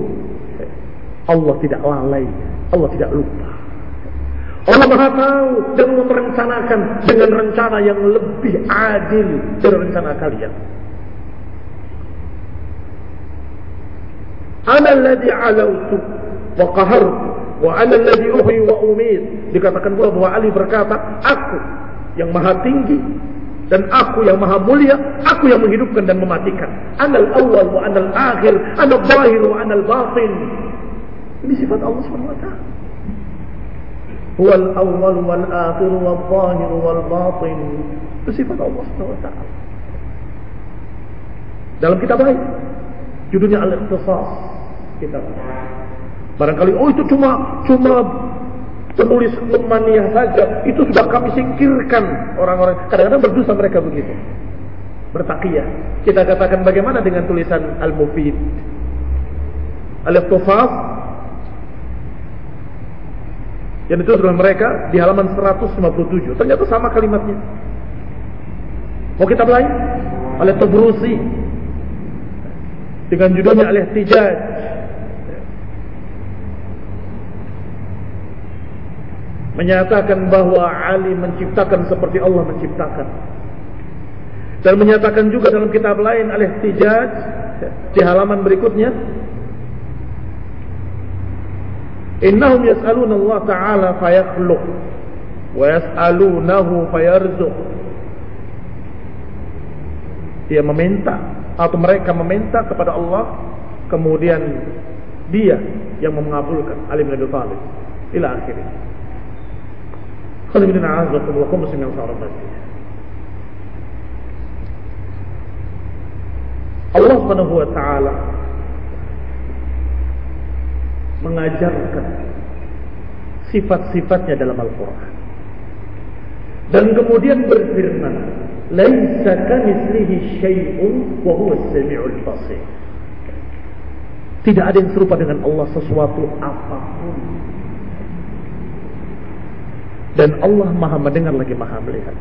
Ya. Allah tidak lalai. Allah tidak lupa. Allah maha tahu dan merencanakan dengan rencana yang lebih adil dari rencana kalian. Ana alladhi alautu wa qahartu wa ana uhyi wa. Dikatakan pula bahwa Ali berkata, aku yang maha tinggi dan aku yang maha mulia, aku yang menghidupkan dan mematikan. Anal awal wa anal akhir, anal zahir wa anal batin. Ini sifat Allah taala. Huwal awal wal akhir wal zahir wal batin. Itu sifat Allah taala. Dalam kitab lain judulnya Al-Ikhtisas kita. Barangkali oh itu cuma cuma penulis Luqmaniyah saja. Itu sudah kami singkirkan orang-orang. Kadang-kadang berdosa mereka begitu. Bertakiyah. Kita katakan bagaimana dengan tulisan Al-Mufid. Al-Iqtifaf yang ditulis oleh mereka di halaman 157. Ternyata sama kalimatnya. Mau kita lain? Oleh Tabrusi dengan judulnya Al-Ihtijaj menyatakan bahwa Ali menciptakan seperti Allah menciptakan. Dan menyatakan juga dalam kitab lain Al-Ihtijaj di halaman berikutnya Innahum yas'aluna Allah Ta'ala fayakhluq wa yas'alunahu fayarzuq Dia meminta atau mereka meminta kepada Allah kemudian dia yang mengabulkan. Ali bin Abi Thalib. Ila akhirnya. Khamilinna azakumullah kaum muslimin yang Allah Subhanahu wa taala mengajarkan sifat-sifatnya dalam Al-Qur'an. Dan kemudian berfirman, "Laisa kamitslihi syai'un wa huwa as-sami'ul basir." Tidak ada yang serupa dengan Allah sesuatu apa pun dan Allah maha mendengar lagi maha melihat.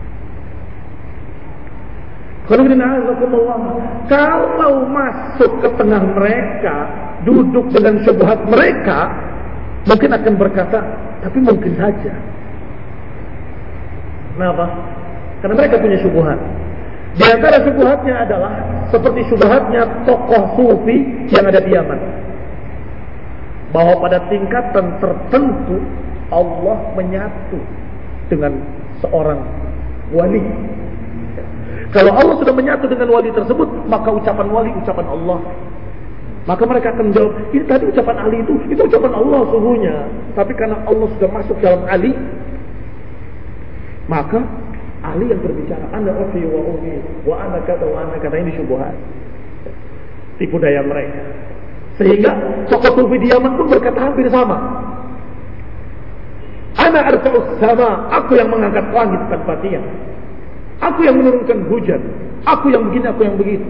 Kalau masuk ke tengah mereka, duduk dengan syubhat mereka, mungkin akan berkata, tapi mungkin saja. Kenapa? Karena mereka punya syubhat. Di antara syubhatnya adalah seperti syubhatnya tokoh sufi yang ada di Yaman. Bahwa pada tingkatan tertentu Allah menyatu dengan seorang wali. Kalau Allah sudah menyatu dengan wali tersebut, maka ucapan wali ucapan Allah. Maka mereka akan jawab, ini tadi ucapan Ali itu, itu ucapan Allah sungguhnya. Tapi karena Allah sudah masuk dalam Ali, maka Ali yang berbicara, Anda ofi wa umi, wa ana kata wa ana kata ini syubuhat. Tipu daya mereka. Sehingga tokoh sufi di pun berkata hampir sama. Ana arfa'us sama, aku yang mengangkat langit tanpa tiang. Aku yang menurunkan hujan. Aku yang begini, aku yang begitu.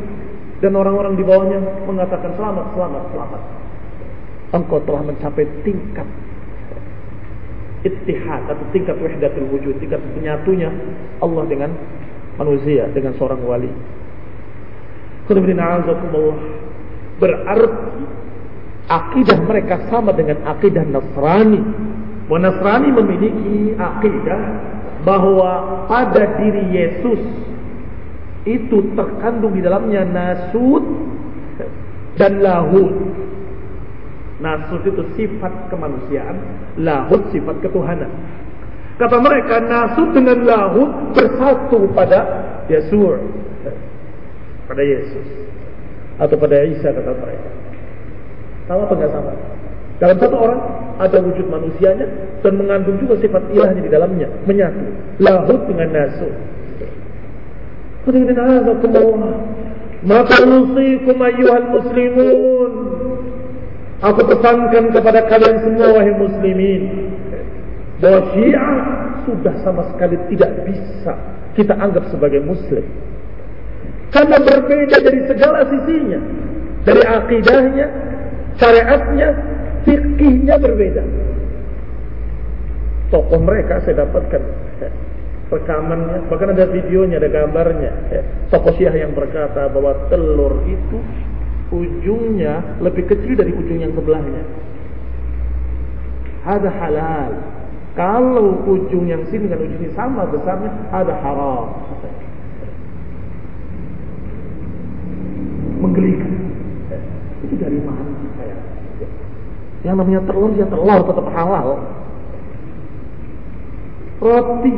Dan orang-orang di bawahnya mengatakan selamat, selamat, selamat. Engkau telah mencapai tingkat ittihad atau tingkat wahdatul wujud, tingkat menyatunya Allah dengan manusia, dengan seorang wali. Berarti akidah mereka sama dengan akidah Nasrani Nasrani memiliki akidah bahwa pada diri Yesus itu terkandung di dalamnya nasut dan lahut. Nasut itu sifat kemanusiaan, lahut sifat ketuhanan. Kata mereka nasut dengan lahut bersatu pada Yesus. Pada Yesus. Atau pada Isa kata mereka. Sama apa enggak sama? Dalam satu orang ada wujud manusianya dan mengandung juga sifat ilahnya di dalamnya, menyatu. Lahut dengan nasu. Maka nusikum ayyuhal muslimun. Aku pesankan kepada kalian semua wahai muslimin bahwa Syiah sudah sama sekali tidak bisa kita anggap sebagai muslim. Karena berbeda dari segala sisinya. Dari akidahnya, syariatnya, fikihnya berbeda. Tokoh mereka saya dapatkan rekamannya, bahkan ada videonya, ada gambarnya. Tokoh Syiah yang berkata bahwa telur itu ujungnya lebih kecil dari ujung yang sebelahnya. Ada halal. Kalau ujung yang sini dengan ujung ini sama besarnya, ada haram. Menggelikan. Itu dari mana? Yang namanya telur ya telur tetap halal. Roti.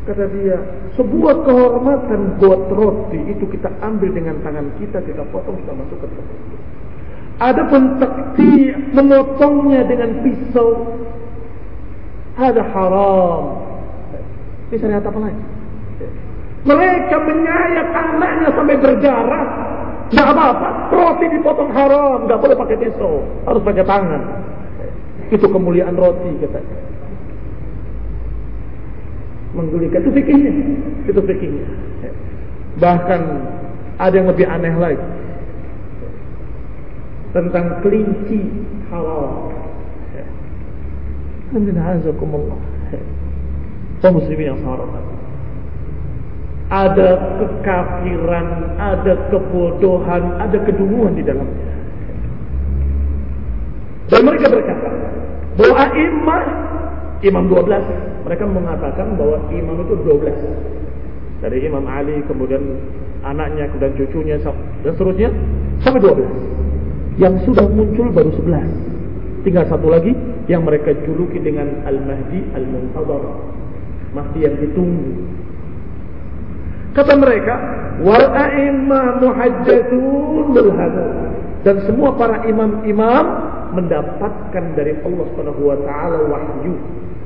Kata dia, sebuah kehormatan buat roti itu kita ambil dengan tangan kita, kita potong, kita masukkan ke mulut. Ada pun takti memotongnya dengan pisau. Ada haram. Ini syariat apa lagi? Mereka menyayat anaknya sampai berdarah Tidak apa-apa, roti dipotong haram, nggak boleh pakai pisau, harus pakai tangan. Itu kemuliaan roti katanya. Menggulingkan itu fikihnya, itu fikihnya. Bahkan ada yang lebih aneh lagi tentang kelinci halal. Alhamdulillah, kaum muslimin yang ada kekafiran, ada kebodohan, ada kedunguan di dalamnya. Dan mereka berkata bahwa imam imam 12 mereka mengatakan bahwa imam itu 12 dari Imam Ali kemudian anaknya kemudian cucunya dan seterusnya sampai 12 yang sudah muncul baru 11 tinggal satu lagi yang mereka juluki dengan Al-Mahdi Al-Muntadar Mahdi yang ditunggu. Kata mereka, wal a'immah muhajjatun bil Dan semua para imam-imam mendapatkan dari Allah Subhanahu wa wahyu.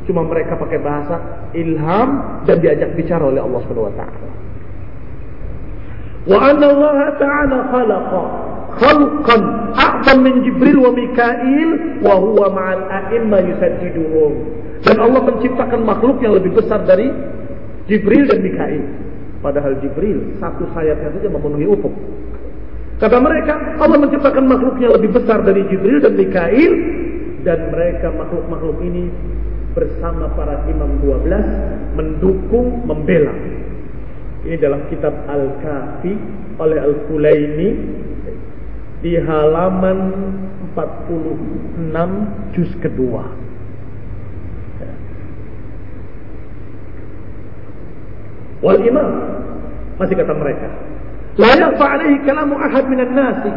Cuma mereka pakai bahasa ilham dan diajak bicara oleh Allah Subhanahu wa taala. Wa anna Allah ta'ala khalaqa khalqan a'zam min Jibril wa Mikail wa huwa ma'al a'immah yusajjiduhum. Dan Allah menciptakan makhluk yang lebih besar dari Jibril dan Mikail. Padahal Jibril satu sayapnya saja memenuhi ufuk. Kata mereka, Allah menciptakan makhluknya lebih besar dari Jibril dan Mikail dan mereka makhluk-makhluk ini bersama para imam 12 mendukung membela. Ini dalam kitab Al-Kafi oleh Al-Fulaini di halaman 46 juz kedua. wal imam masih kata mereka la yafa alaihi kalamu ahad minan nasi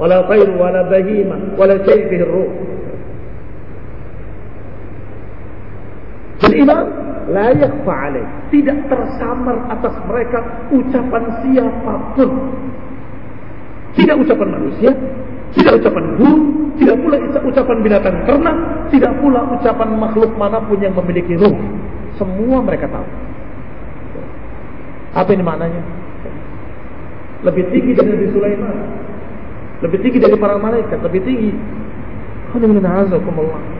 wala tayr wala bahima wala syai' ruh Dan imam layak fa'alai. Tidak tersamar atas mereka ucapan siapa pun. Tidak ucapan manusia, tidak ucapan guru, tidak pula ucapan binatang ternak, tidak pula ucapan makhluk mana pun yang memiliki ruh. Semua mereka tahu. Apa ini maknanya? Lebih tinggi dari Nabi Sulaiman. Lebih tinggi dari para malaikat, lebih tinggi. Alhamdulillah.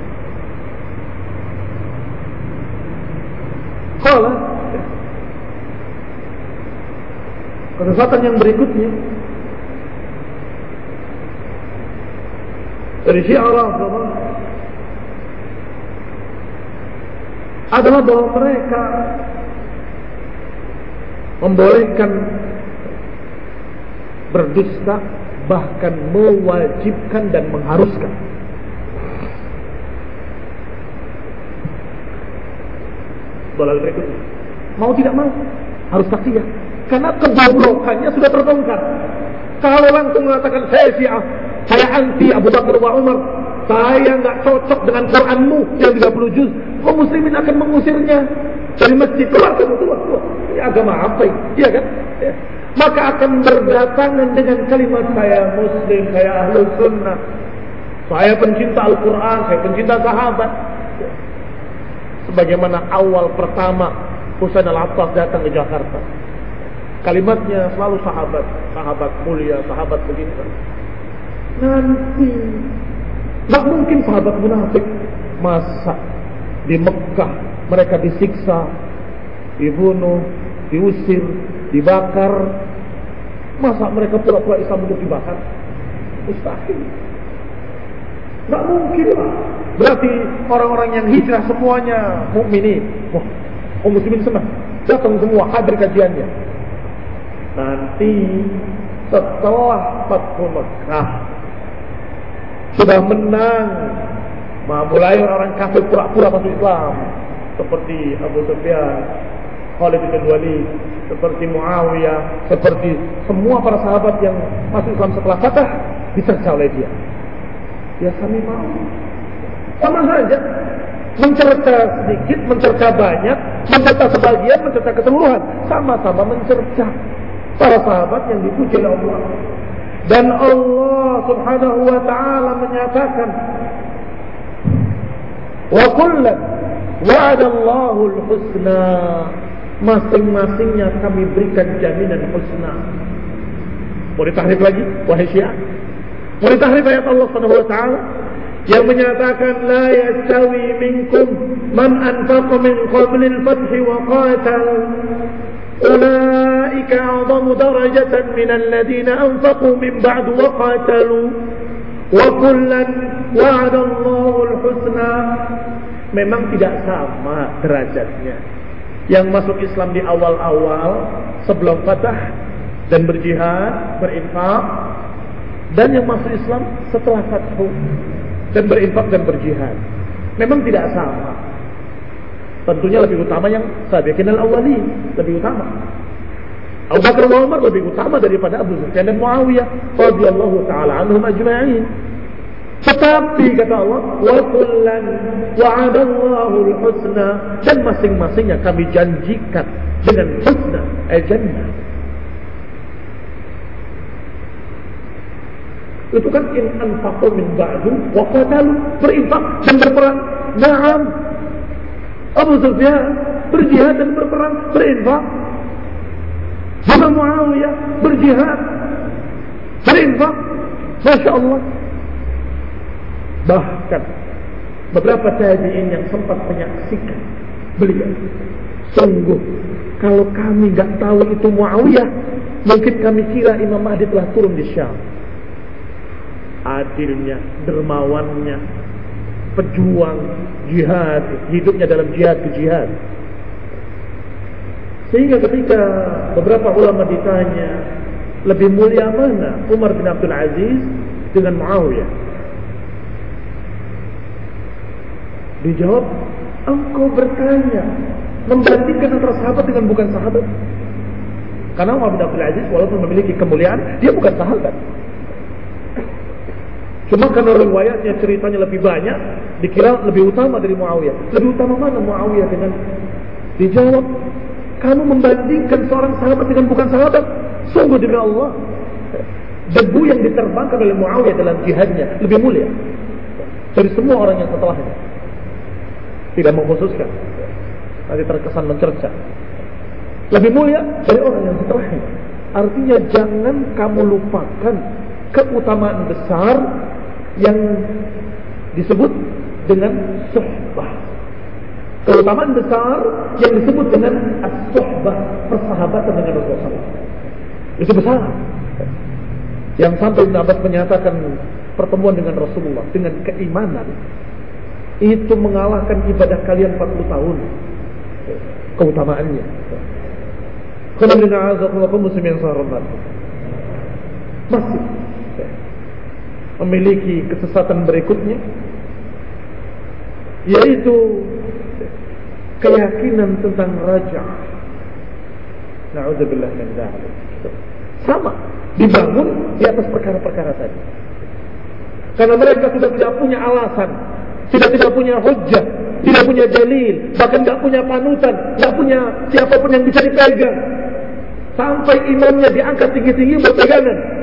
Kala Kesesatan yang berikutnya dari Syiah Rafidhah adalah bahwa mereka membolehkan berdusta bahkan mewajibkan dan mengharuskan dolal berikutnya. Mau tidak mau harus saksinya. Karena kebobrokannya sudah terbongkar. Kalau langsung mengatakan saya Syiah, saya anti Abu Bakar wa Umar, saya nggak cocok dengan Quranmu yang 30 juz, kaum muslimin akan mengusirnya dari masjid keluar keluar, keluar. Ini agama apa ini? Iya kan? Ya. Maka akan berdatangan dengan kalimat saya muslim, saya ahlu sunnah, saya pencinta Al-Quran, saya pencinta sahabat sebagaimana awal pertama Husain Al-Attas datang ke Jakarta. Kalimatnya selalu sahabat, sahabat mulia, sahabat begini. Nanti tak mungkin sahabat munafik masa di Mekah mereka disiksa, dibunuh, diusir, dibakar. Masa mereka pura-pura Islam untuk dibakar? Mustahil. Tak mungkin lah. Berarti orang-orang yang hijrah semuanya mukminin. Wah, kaum muslimin senang. Datang semua hadir kajiannya. Nanti setelah Fathu Mekah sudah menang, mulai orang-orang kafir pura-pura masuk Islam seperti Abu Sufyan, Khalid bin Walid, seperti Muawiyah, seperti semua para sahabat yang masuk Islam setelah Fatah dicerca oleh dia. Ya kami mau. Sama saja. Mencerca sedikit, mencerca banyak, mencerca sebagian, mencerca keseluruhan. Sama-sama mencerca para sahabat yang dipuji Allah. Dan Allah subhanahu wa ta'ala menyatakan Wa kullan wa'adallahu al-husna Masing-masingnya kami berikan jaminan husna Mau ditahrif lagi? Wahai syiah Mau ditahrif ayat Allah subhanahu wa ta'ala yang menyatakan la yastawi minkum man anfaqa min qabl al-fath wa qatal. Darajatan min alladhina anfaqu min ba'd wa qatalu. Wa kullan wa'ada Allahu al-husna memang tidak sama derajatnya. Yang masuk Islam di awal-awal sebelum fatah dan berjihad, berinfak dan yang masuk Islam setelah fathu dan berinfak dan berjihad. Memang tidak sama. Tentunya lebih utama yang sabiqin al-awwali, lebih utama. Abu Bakar wa Umar lebih utama daripada Abu Sufyan dan Muawiyah radhiyallahu taala anhum ajma'in. Tetapi kata Allah, wa kullan wa'adallahu al-husna dan masing-masingnya kami janjikan dengan husna, eh. Itu kan in anfaqu min ba'du wa qatalu berinfak dan berperang. Naam. Abu Sufyan berjihad dan berperang, berinfak. Juga Muawiyah berjihad, berinfak. Masya Allah. Bahkan beberapa tabi'in yang sempat menyaksikan beliau. Sungguh, kalau kami nggak tahu itu Muawiyah, mungkin kami kira Imam Mahdi telah turun di Syam adilnya, dermawannya, pejuang jihad, hidupnya dalam jihad ke jihad. Sehingga ketika beberapa ulama ditanya, lebih mulia mana Umar bin Abdul Aziz dengan Muawiyah? Dijawab, engkau bertanya membandingkan antara sahabat dengan bukan sahabat. Karena Umar bin Abdul Aziz walaupun memiliki kemuliaan, dia bukan sahabat. Cuma karena riwayatnya ceritanya lebih banyak, dikira lebih utama dari Muawiyah. Lebih utama mana Muawiyah dengan dijawab, kamu membandingkan seorang sahabat dengan bukan sahabat. Sungguh demi Allah, debu yang diterbangkan oleh Muawiyah dalam jihadnya lebih mulia dari semua orang yang setelahnya. Tidak mengkhususkan. Nanti terkesan mencerca. Lebih mulia dari orang yang setelahnya. Artinya jangan kamu lupakan keutamaan besar yang disebut dengan suhbah. Keutamaan besar yang disebut dengan as-suhbah, persahabatan dengan Rasulullah Itu besar. Yang sampai Ibn Abbas menyatakan pertemuan dengan Rasulullah dengan keimanan itu mengalahkan ibadah kalian 40 tahun keutamaannya. Kalau muslim yang masih memiliki kesesatan berikutnya yaitu keyakinan tentang raja. Nauzubillah min dzalik. Sama dibangun di atas perkara-perkara tadi. Karena mereka sudah tidak punya alasan, sudah tidak punya hujah, tidak punya dalil, bahkan tidak punya panutan, tidak punya siapa pun yang bisa dipegang. Sampai imamnya diangkat tinggi-tinggi berpegangan.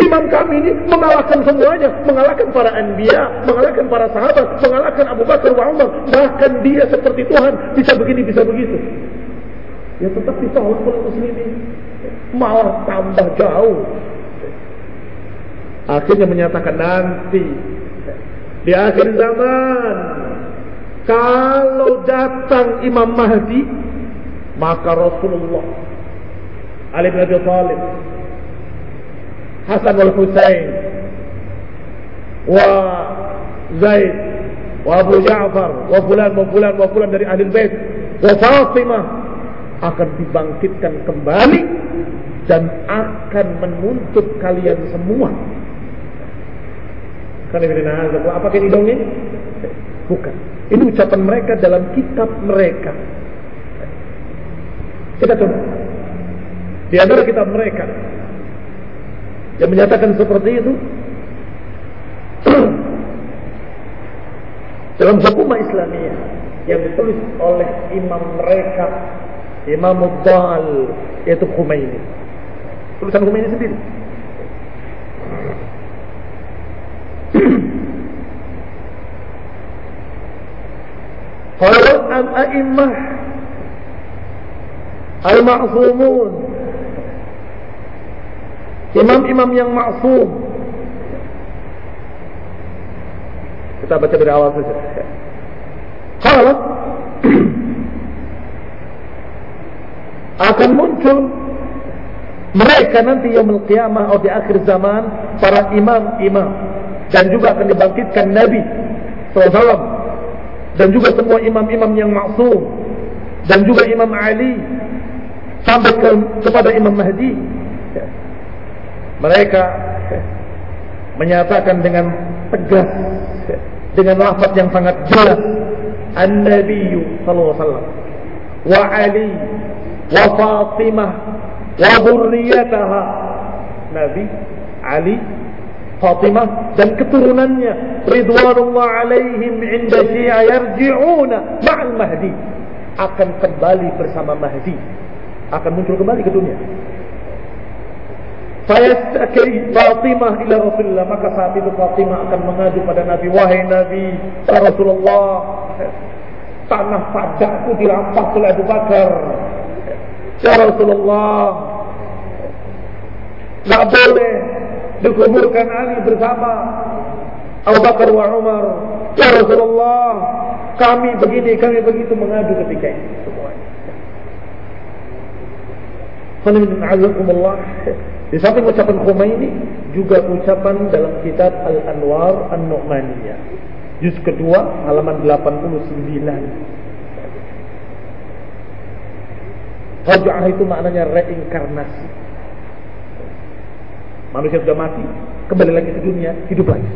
Imam kami ini mengalahkan semuanya, mengalahkan para anbiya, mengalahkan para sahabat, mengalahkan Abu Bakar wa Umar, bahkan dia seperti Tuhan, bisa begini, bisa begitu. Ya tetap ditolak oleh muslimin. Malah tambah jauh. Akhirnya menyatakan nanti di akhir zaman kalau datang Imam Mahdi maka Rasulullah Ali bin Abi Thalib Hasan wal Husain wa Zaid wa Abu Ja'far wa fulan wa fulan wa fulan dari ahli bait wa Fatimah akan dibangkitkan kembali dan akan menuntut kalian semua. Karena apakah ini? Bukan. Ini ucapan mereka dalam kitab mereka. Kita coba. Di antara kitab mereka yang menyatakan seperti itu. Dalam hukum Islamiyah yang ditulis oleh imam mereka Imam Dal yaitu Khomeini. Tulisan Khomeini sendiri. Kalau al-a'immah al-ma'sumun Imam-imam yang maksum. Kita baca dari awal saja. Kalau akan muncul mereka nanti yang qiyamah atau di akhir zaman para imam-imam dan juga akan dibangkitkan Nabi SAW dan juga semua imam-imam yang maksum dan juga Imam Ali sampai ke, kepada Imam Mahdi mereka menyatakan dengan tegas dengan lafaz yang sangat jelas An-Nabi sallallahu alaihi wasallam wa Ali wa Fatimah wa dzurriyyataha Nabi Ali Fatimah dan keturunannya ridwanullah alaihim inda syi'a yarji'una ma'al mahdi. Akan kembali bersama Mahdi. Akan muncul kembali ke dunia Fayastaki Fatimah ila Rasulullah Maka saat itu Fatimah akan mengadu pada Nabi. Wahai Nabi Ya Rasulullah Tanah padaku dirampas oleh Abu Bakar. Ya Rasulullah Tak boleh Dikuburkan Ali bersama Abu Bakar wa Umar. Ya Rasulullah Kami begini, kami begitu mengadu ketika itu Semuanya. Alhamdulillah di samping ucapan Khomeini juga ucapan dalam kitab Al-Anwar An-Nu'maniyah. Juz kedua halaman 89. Raja'ah itu maknanya reinkarnasi. Manusia sudah mati, kembali lagi ke dunia, hidup lagi.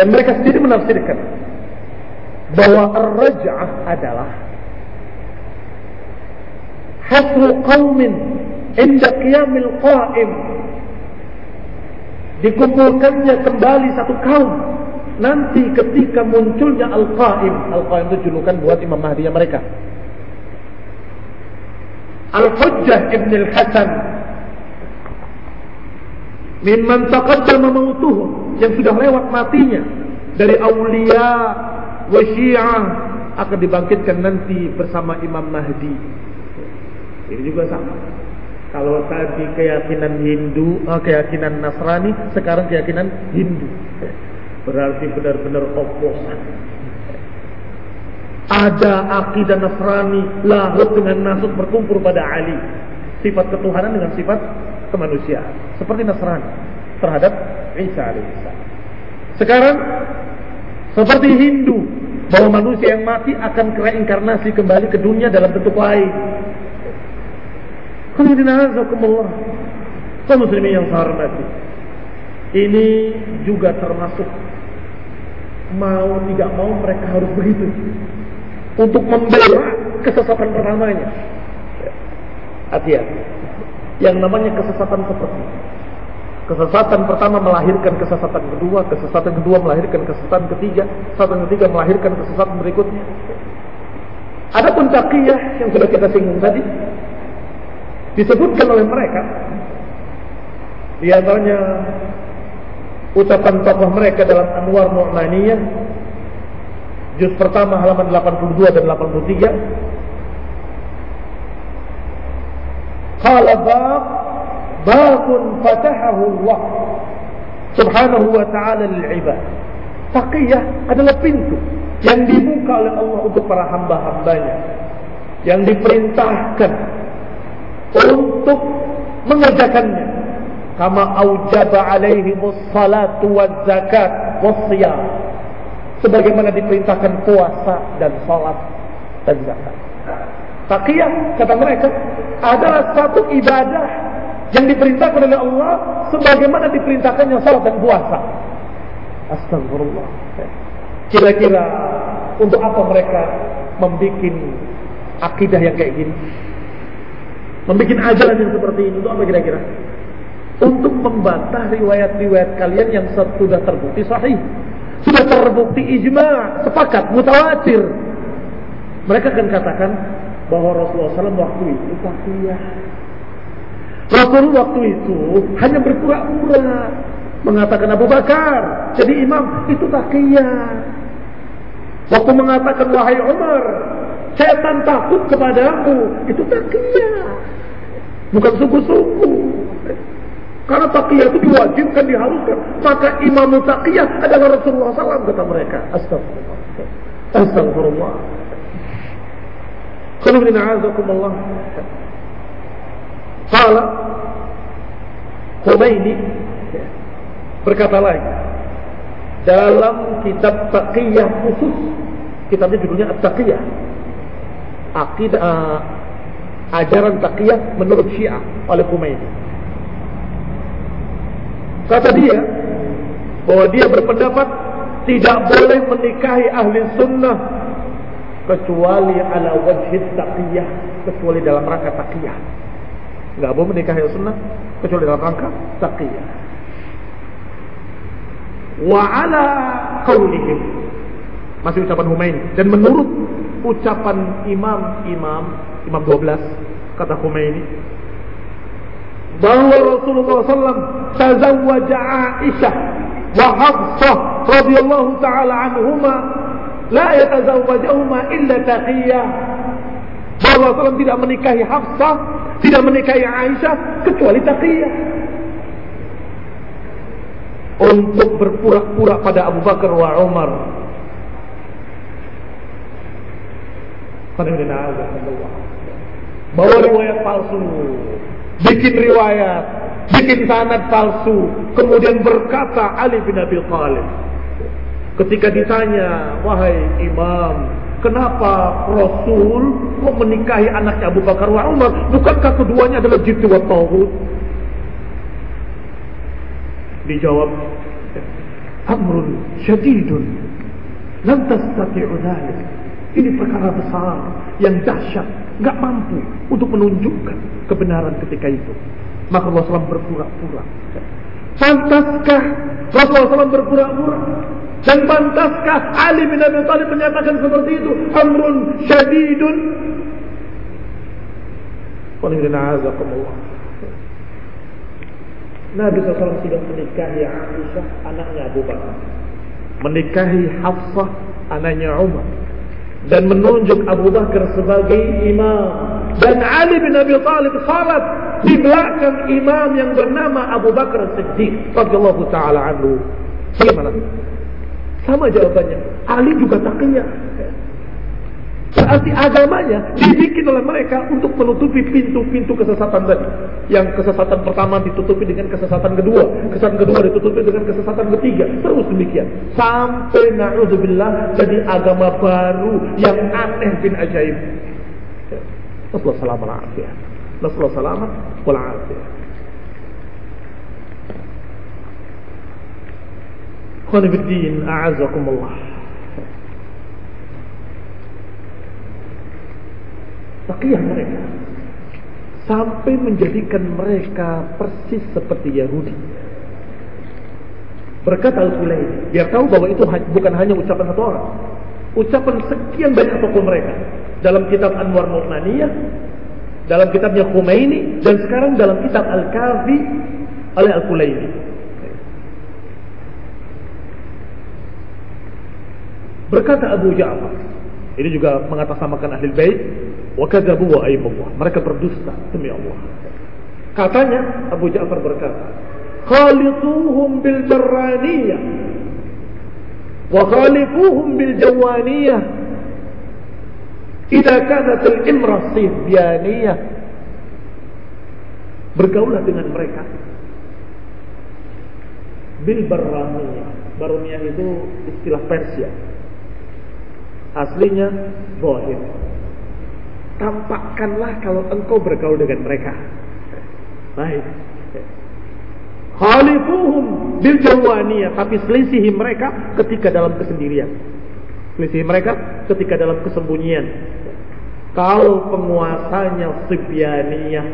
Dan mereka sendiri menafsirkan bahwa ar-raj'ah adalah hasru kaumin, inda qiyamil qa'im. Dikumpulkannya kembali satu kaum nanti ketika munculnya al-qa'im. Al-qa'im itu julukan buat Imam Mahdi mereka. Al-Hujjah Ibn Al-Hasan. Mimman taqaddama memautuh Yang sudah lewat matinya Dari awliya Wa syiah Akan dibangkitkan nanti bersama Imam Mahdi ini juga sama kalau tadi keyakinan Hindu, oh, keyakinan Nasrani, sekarang keyakinan Hindu. Berarti benar-benar oposan. Ada akidah Nasrani, lahut dengan nasut berkumpul pada Ali. Sifat ketuhanan dengan sifat kemanusiaan. Seperti Nasrani terhadap Isa alaihissalam. Sekarang seperti Hindu bahwa manusia yang mati akan reinkarnasi kembali ke dunia dalam bentuk lain. Alhamdulillah. Kaum muslimin yang saya hormati. Ini juga termasuk mau tidak mau mereka harus begitu untuk membela kesesatan pertamanya. Hati-hati. Yang namanya kesesatan seperti Kesesatan pertama melahirkan kesesatan kedua, kesesatan kedua melahirkan kesesatan ketiga, kesesatan ketiga melahirkan kesesatan berikutnya. Ada pun taqiyah yang sudah kita singgung tadi, disebutkan oleh mereka. Di antaranya ucapan tokoh mereka dalam Anwar Nu'maniyah juz pertama halaman 82 dan 83 qala bab babun fatahahu Allah subhanahu wa ta'ala lil ibad taqiyah adalah pintu yang dibuka oleh Allah untuk para hamba-hambanya yang diperintahkan untuk mengerjakannya. Kama aujaba alaihimus salatu waz zakat wassiyam sebagaimana diperintahkan puasa dan salat dan zakat. Taqiyah kata mereka adalah satu ibadah yang diperintahkan oleh Allah sebagaimana diperintahkannya salat dan puasa. Astagfirullah kira-kira untuk apa mereka membuat akidah yang kayak gini Membuat ajaran yang seperti ini untuk apa kira-kira? Untuk membantah riwayat-riwayat kalian yang sudah terbukti sahih. Sudah terbukti ijma, sepakat, mutawatir. Mereka akan katakan bahwa Rasulullah SAW waktu itu takiyah. Rasul waktu itu hanya berpura-pura mengatakan Abu Bakar jadi imam itu takiyah. Waktu mengatakan wahai Umar, setan takut kepadamu, itu takiyah. Bukan suku-suku. Karena taqiyah itu diwajibkan, diharuskan. Maka imam taqiyah adalah Rasulullah SAW, kata mereka. Astagfirullah. Astagfirullah. Khulubina azakumullah. Kala Khomeini berkata lagi dalam kitab taqiyah khusus kitabnya judulnya At-Taqiyah akidah uh, ajaran taqiyah menurut Syiah oleh Khomeini. Kata dia bahwa dia berpendapat tidak boleh menikahi ahli sunnah kecuali ala wajhid taqiyah, kecuali dalam rangka taqiyah. Enggak boleh menikahi ahli sunnah kecuali dalam rangka taqiyah. Wa ala qaulihim masih ucapan Khomeini dan menurut ucapan imam-imam Imam 12 kata Khomeini. Bahwa Rasulullah SAW tazawwaja Aisyah wa Hafsah radhiyallahu taala anhuma la yatazawwajahuma illa taqiyah bahwa Rasulullah tidak menikahi Hafsah tidak menikahi Aisyah kecuali taqiyah untuk berpura-pura pada Abu Bakar wa Umar Bawa riwayat palsu, bikin riwayat, bikin sanad palsu, kemudian berkata Ali bin Abi Thalib. Ketika ditanya, wahai imam, kenapa Rasul kok menikahi anaknya Abu Bakar wa Umar? Bukankah keduanya adalah jitu wa tauhid? Dijawab, amrun syadidun, lam tastati'u dhalik. Ini perkara besar yang dahsyat, nggak mampu untuk menunjukkan kebenaran ketika itu. Maka Allah SAW berpura-pura. Pantaskah Rasulullah SAW berpura-pura? Dan pantaskah Ali bin Abi Thalib menyatakan seperti itu? Amrun syadidun. Nabi SAW sudah menikahi Aisyah, anaknya Abu Bakar. Menikahi Hafsah, anaknya Umar. Dan menunjuk Abu Bakar sebagai imam. Dan Ali bin Abi Thalib salat di belakang imam yang bernama Abu Bakar Siddiq radhiyallahu taala anhu. Bagaimana? Sama jawabannya. Ali juga takiyah. Berarti agamanya dibikin oleh mereka untuk menutupi pintu-pintu kesesatan tadi. Yang kesesatan pertama ditutupi dengan kesesatan kedua. Kesesatan kedua ditutupi dengan kesesatan ketiga. Terus demikian. Sampai na'udzubillah jadi agama baru yang aneh bin ajaib. Nasallahu salamat al-afiyah. Nasallahu salamat wal-afiyah. Khonibuddin a'azakumullah. Takiyah mereka sampai menjadikan mereka persis seperti Yahudi. Berkata Al-Sulaimi, biar tahu bahwa itu bukan hanya ucapan satu orang. Ucapan sekian banyak tokoh mereka dalam kitab Anwar Nurmaniyah, dalam kitabnya Khomeini dan sekarang dalam kitab Al-Kafi oleh Al-Kulaini. Berkata Abu Ja'far, ini juga mengatasnamakan ahli bait, wa kadzabu wa aibullah. Mereka berdusta demi Allah. Katanya Abu Ja'far berkata, "Khalituhum bil jarraniyah wa khalifuhum bil jawaniyah." Idza kanat al imrah sibyaniyah bergaulah dengan mereka bil barraniyah. Barraniyah itu istilah Persia Aslinya bohim. Tampakkanlah kalau engkau bergaul dengan mereka. Baik. Khalifuhum bil jawaniyah, tapi selisihi mereka ketika dalam kesendirian. Selisihi mereka ketika dalam kesembunyian. Kalau penguasanya Sibyaniyah,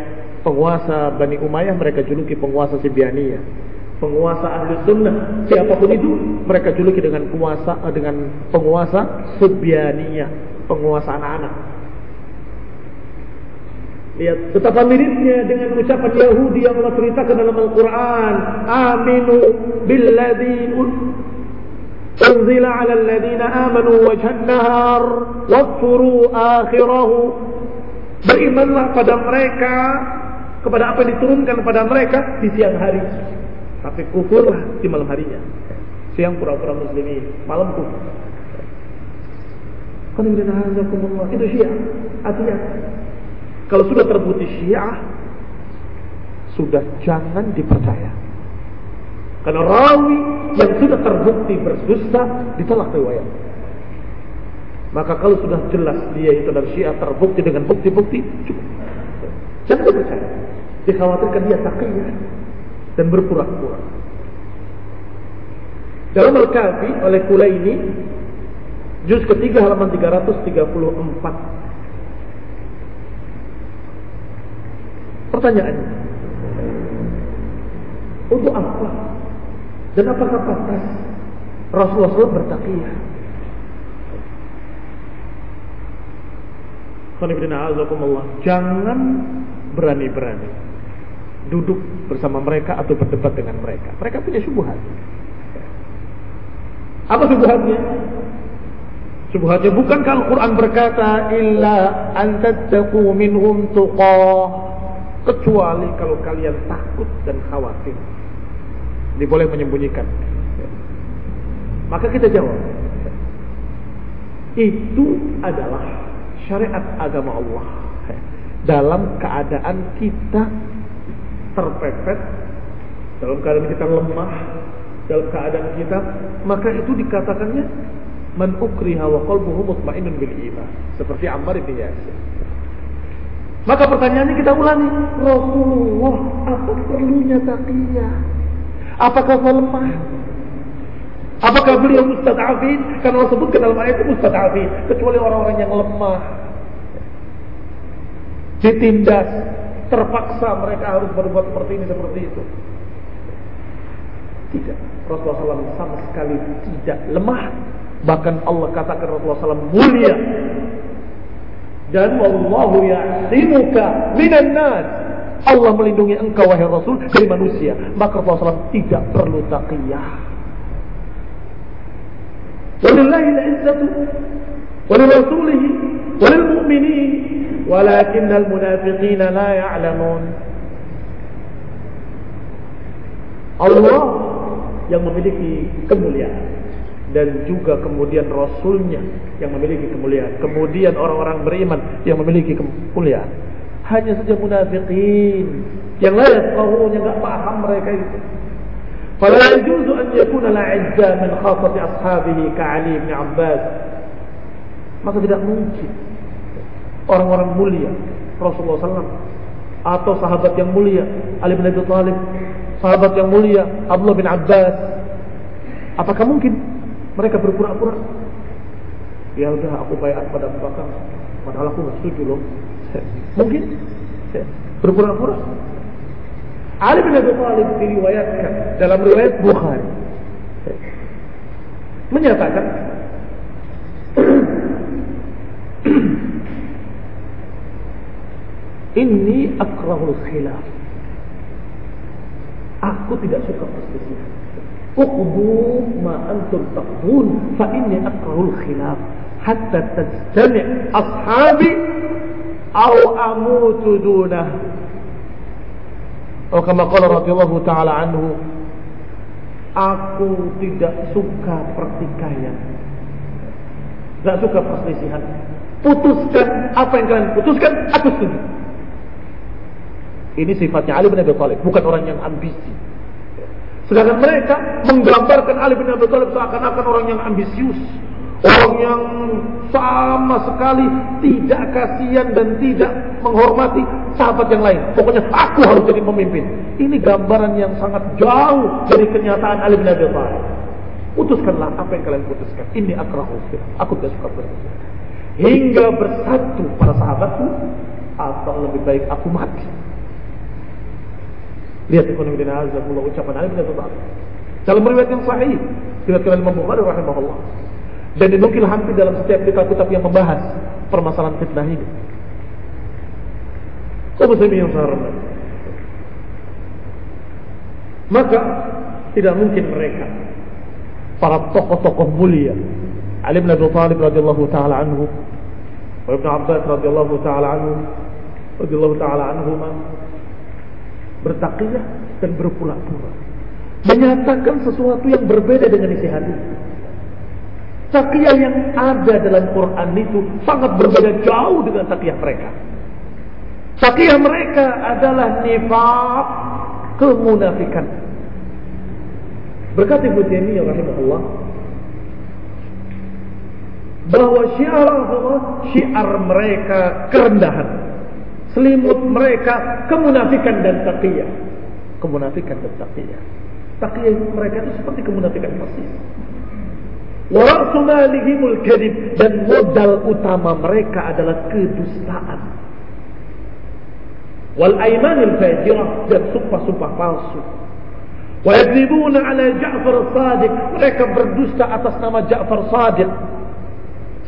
penguasa Bani Umayyah mereka juluki penguasa Sibyaniyah penguasa ahli sunnah siapa pun itu mereka juluki dengan penguasa dengan penguasa subyaniyah penguasa anak-anak lihat betapa miripnya dengan ucapan Yahudi yang Allah ceritakan dalam Al-Quran aminu billadhi unzila ala alladhina amanu wajhan nahar akhirahu berimanlah pada mereka kepada apa yang diturunkan kepada mereka di siang hari tapi kufurlah di malam harinya. Siang pura-pura muslimin, malam kufur. Itu syiah. Artinya, kalau sudah terbukti syiah, sudah jangan dipercaya. Karena rawi yang sudah terbukti berdusta ditolak riwayat. Maka kalau sudah jelas dia itu dari syiah terbukti dengan bukti-bukti, cukup. Jangan dipercaya. Dikhawatirkan dia takiyah dan berpura-pura. Dalam Al-Kafi oleh Kulaini juz ketiga halaman 334. Pertanyaannya, untuk apa? Dan apakah pantas Rasulullah SAW bertakiyah? Jangan berani-berani duduk bersama mereka atau berdebat dengan mereka. Mereka punya syubhat. Apa syubhatnya? Syubhatnya bukan kalau Quran berkata illa antattaqu minhum tuqah kecuali kalau kalian takut dan khawatir. Ini boleh menyembunyikan. Maka kita jawab. Itu adalah syariat agama Allah. Dalam keadaan kita terpepet, dalam keadaan kita lemah, dalam keadaan kita, maka itu dikatakannya man ukriha wa qalbuhu mutmainnun bil iman, seperti Ammar bin Yasir. Maka pertanyaannya kita ulangi, Rasulullah, apa perlunya taqiyah? Apakah lemah? Apakah beliau mustad'afin? Karena Allah sebutkan dalam ayat itu mustad'afin, kecuali orang-orang yang lemah. Ditindas, terpaksa mereka harus berbuat seperti ini seperti itu. Tidak. Rasulullah SAW sama sekali tidak lemah. Bahkan Allah katakan Rasulullah SAW mulia Dan wallahu ya'simuka minan nas. Allah melindungi engkau wahai Rasul dari manusia. Maka Rasulullah SAW tidak perlu taqiyah. Walillahi al-izzatu ولرسوله وللمؤمنين ولكن المنافقين لا يعلمون Allah yang memiliki kemuliaan dan juga kemudian rasulnya yang memiliki kemuliaan. Kemudian orang-orang beriman yang memiliki kemuliaan. Hanya saja munafiqin yang lain kaumnya yang enggak paham mereka itu. Fala yajuzu an yakuna la izza min khafati ashabihi ka Ali maka tidak mungkin orang-orang mulia Rasulullah SAW atau sahabat yang mulia Ali bin Abi Thalib sahabat yang mulia Abdullah bin Abbas. Apakah mungkin? Mereka berpura-pura. Ya udah aku bayar pada Abu Bakar. Padahal aku nggak setuju loh. Mungkin? Berpura-pura. Ali bin Abi Thalib diriwayatkan dalam riwayat Bukhari. Menyatakan Ini akrahul khilaf. Aku tidak suka perselisihan. Uqdu ma antum taqdun fa inni akrahul khilaf hatta tajtami' ashabi aw amutu dunah. Oh kama qala radhiyallahu taala anhu Aku tidak suka pertikaian. Tidak suka perselisihan. Putuskan apa yang kalian putuskan, aku setuju. Ini sifatnya Ali bin Abi Thalib, bukan orang yang ambisi. Sedangkan mereka menggambarkan Ali bin Abi Thalib seakan-akan orang yang ambisius. Orang yang sama sekali tidak kasihan dan tidak menghormati sahabat yang lain. Pokoknya aku harus jadi pemimpin. Ini gambaran yang sangat jauh dari kenyataan Ali bin Abi Thalib. Putuskanlah apa yang kalian putuskan. Ini akrahu Aku tidak suka bersatu. Hingga bersatu para sahabatku atau lebih baik aku mati. Lihat ekonomi dan azakullah ucapan Ali bin Abi Thalib. Dalam riwayat yang sahih diriwayatkan Imam Bukhari rahimahullah. Dan dinukil hampir dalam setiap kitab-kitab yang membahas permasalahan fitnah ini. Kaum muslimin yang saya Maka tidak mungkin mereka para tokoh-tokoh mulia Ali bin Abi Thalib radhiyallahu taala anhu wa Ibnu Abbas radhiyallahu taala anhu radhiyallahu taala anhuma bertakiyah dan berpura-pura menyatakan sesuatu yang berbeda dengan isi hati. Takiyah yang ada dalam Quran itu sangat berbeda jauh dengan takiyah mereka. Takiyah mereka adalah nifak kemunafikan. Berkata Ibnu Taimiyah rahimahullah bahwa syiar syiar mereka kerendahan selimut mereka kemunafikan dan taqiyah. Kemunafikan dan taqiyah. Taqiyah mereka itu seperti kemunafikan persis. Wa malihimul kadhib dan modal utama mereka adalah kedustaan. Wal aimanil fajirah dan sumpah-sumpah palsu. Wa yakdzibuna ala Ja'far Sadiq. Mereka berdusta atas nama Ja'far Sadiq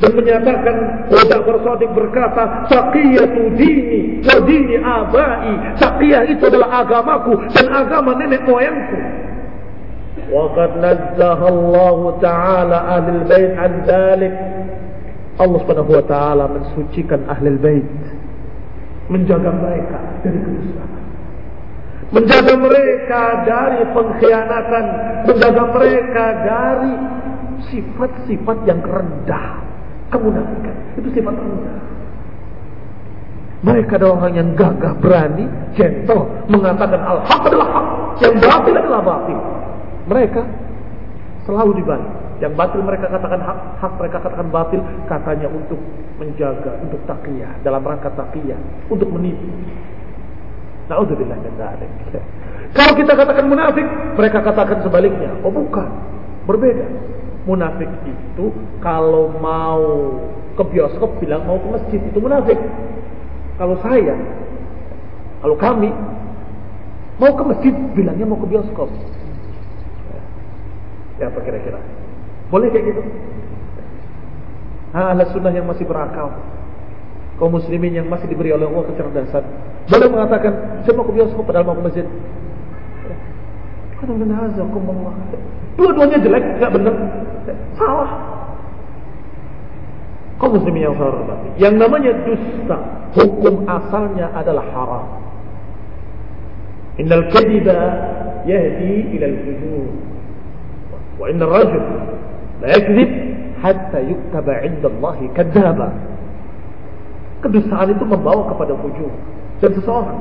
dan menyatakan Ja'far Sadiq berkata taqiyatu dini wa dini abai. Taqiyah itu adalah agamaku dan agama nenek moyangku. Nazzaha Allah taala ahli bait an dalik Allah Subhanahu wa taala mensucikan ahli bait. Menjaga mereka dari kedustaan menjaga mereka dari pengkhianatan. Menjaga mereka dari sifat-sifat yang rendah kemunafikan. Itu sifat rendah. Mereka adalah orang yang gagah, berani, gentle, mengatakan al-haq adalah hak, yang batil adalah batil. Mereka selalu dibalik. Yang batil mereka katakan hak, hak mereka katakan batil, katanya untuk menjaga, untuk takiyah, dalam rangka takiyah, untuk menipu. Nauzubillah min dzalik. Kalau kita katakan munafik, mereka katakan sebaliknya. Oh bukan, berbeda. Munafik itu kalau mau ke bioskop bilang mau ke masjid itu munafik. Kalau saya, kalau kami mau ke masjid bilangnya mau ke bioskop. Ya apa kira-kira? Boleh kayak gitu? Ahli sunnah yang masih berakal kaum muslimin yang masih diberi oleh Allah kecerdasan boleh mengatakan saya mau ke bioskop padahal mau ke masjid dua-duanya jelek nggak benar salah kaum muslimin yang saya hormati yang namanya dusta hukum asalnya adalah haram innal kadiba yahdi ila al-fujur wa inna rajul la yakdzib hatta yuktaba 'inda Allah kadzaba. Kedustaan itu membawa kepada fujur. Dan seseorang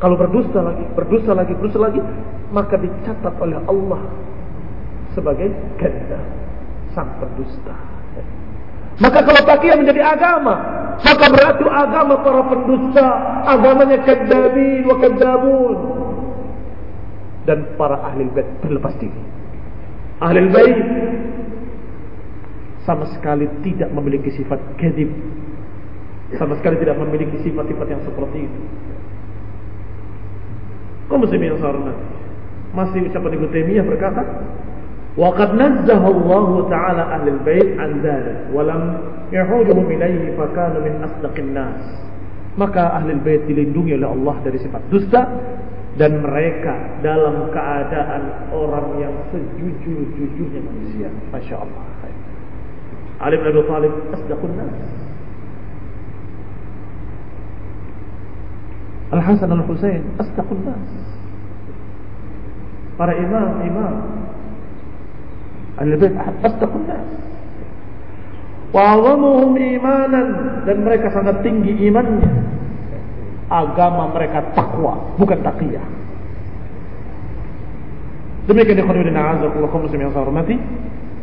kalau berdusta lagi, berdusta lagi, berdusta lagi, maka dicatat oleh Allah sebagai kadzab, sang pendusta. Maka kalau pakaian menjadi agama, maka berarti agama para pendusta, agamanya kadzabin wa kadzabun. Dan para ahli bait berlepas diri. Ahli bait sama sekali tidak memiliki sifat kedip sama sekali tidak memiliki sifat-sifat yang seperti itu Kau muslim yang masih ucapan Ibnu Taimiyah berkata Allah taala ahli bait an dzalik wa lam yahuduhum ilayhi fa kanu min asdaqin nas maka ahli bait dilindungi oleh Allah dari sifat dusta dan mereka dalam keadaan orang yang sejujur-jujurnya manusia Masya Allah Ali bin Abi Thalib asdaqun nas. Al-Hasan Al-Husain asdaqun nas. Para imam-imam Al-Bait asdaqun nas. Wa imanan dan mereka sangat tinggi imannya. Agama mereka takwa, bukan taqiyah. Demikian ikhwan fillah a'azakumullah muslim yang saya hormati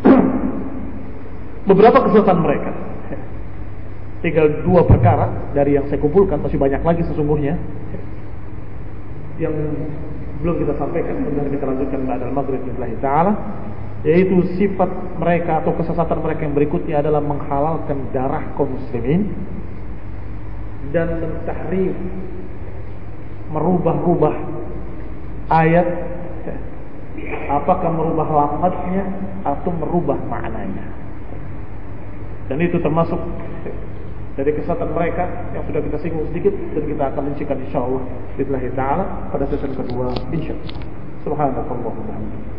beberapa kesalahan mereka. Tinggal dua perkara dari yang saya kumpulkan masih banyak lagi sesungguhnya yang belum kita sampaikan benar kita lanjutkan pada maghrib billahi yaitu sifat mereka atau kesesatan mereka yang berikutnya adalah menghalalkan darah kaum muslimin dan mentahrif merubah-rubah ayat. Apakah merubah lafaznya atau merubah maknanya? Dan itu termasuk dari kesatuan mereka yang sudah kita singgung sedikit dan kita akan mencikan insyaallah billahi taala pada sesi kedua insyaallah subhanallahi wa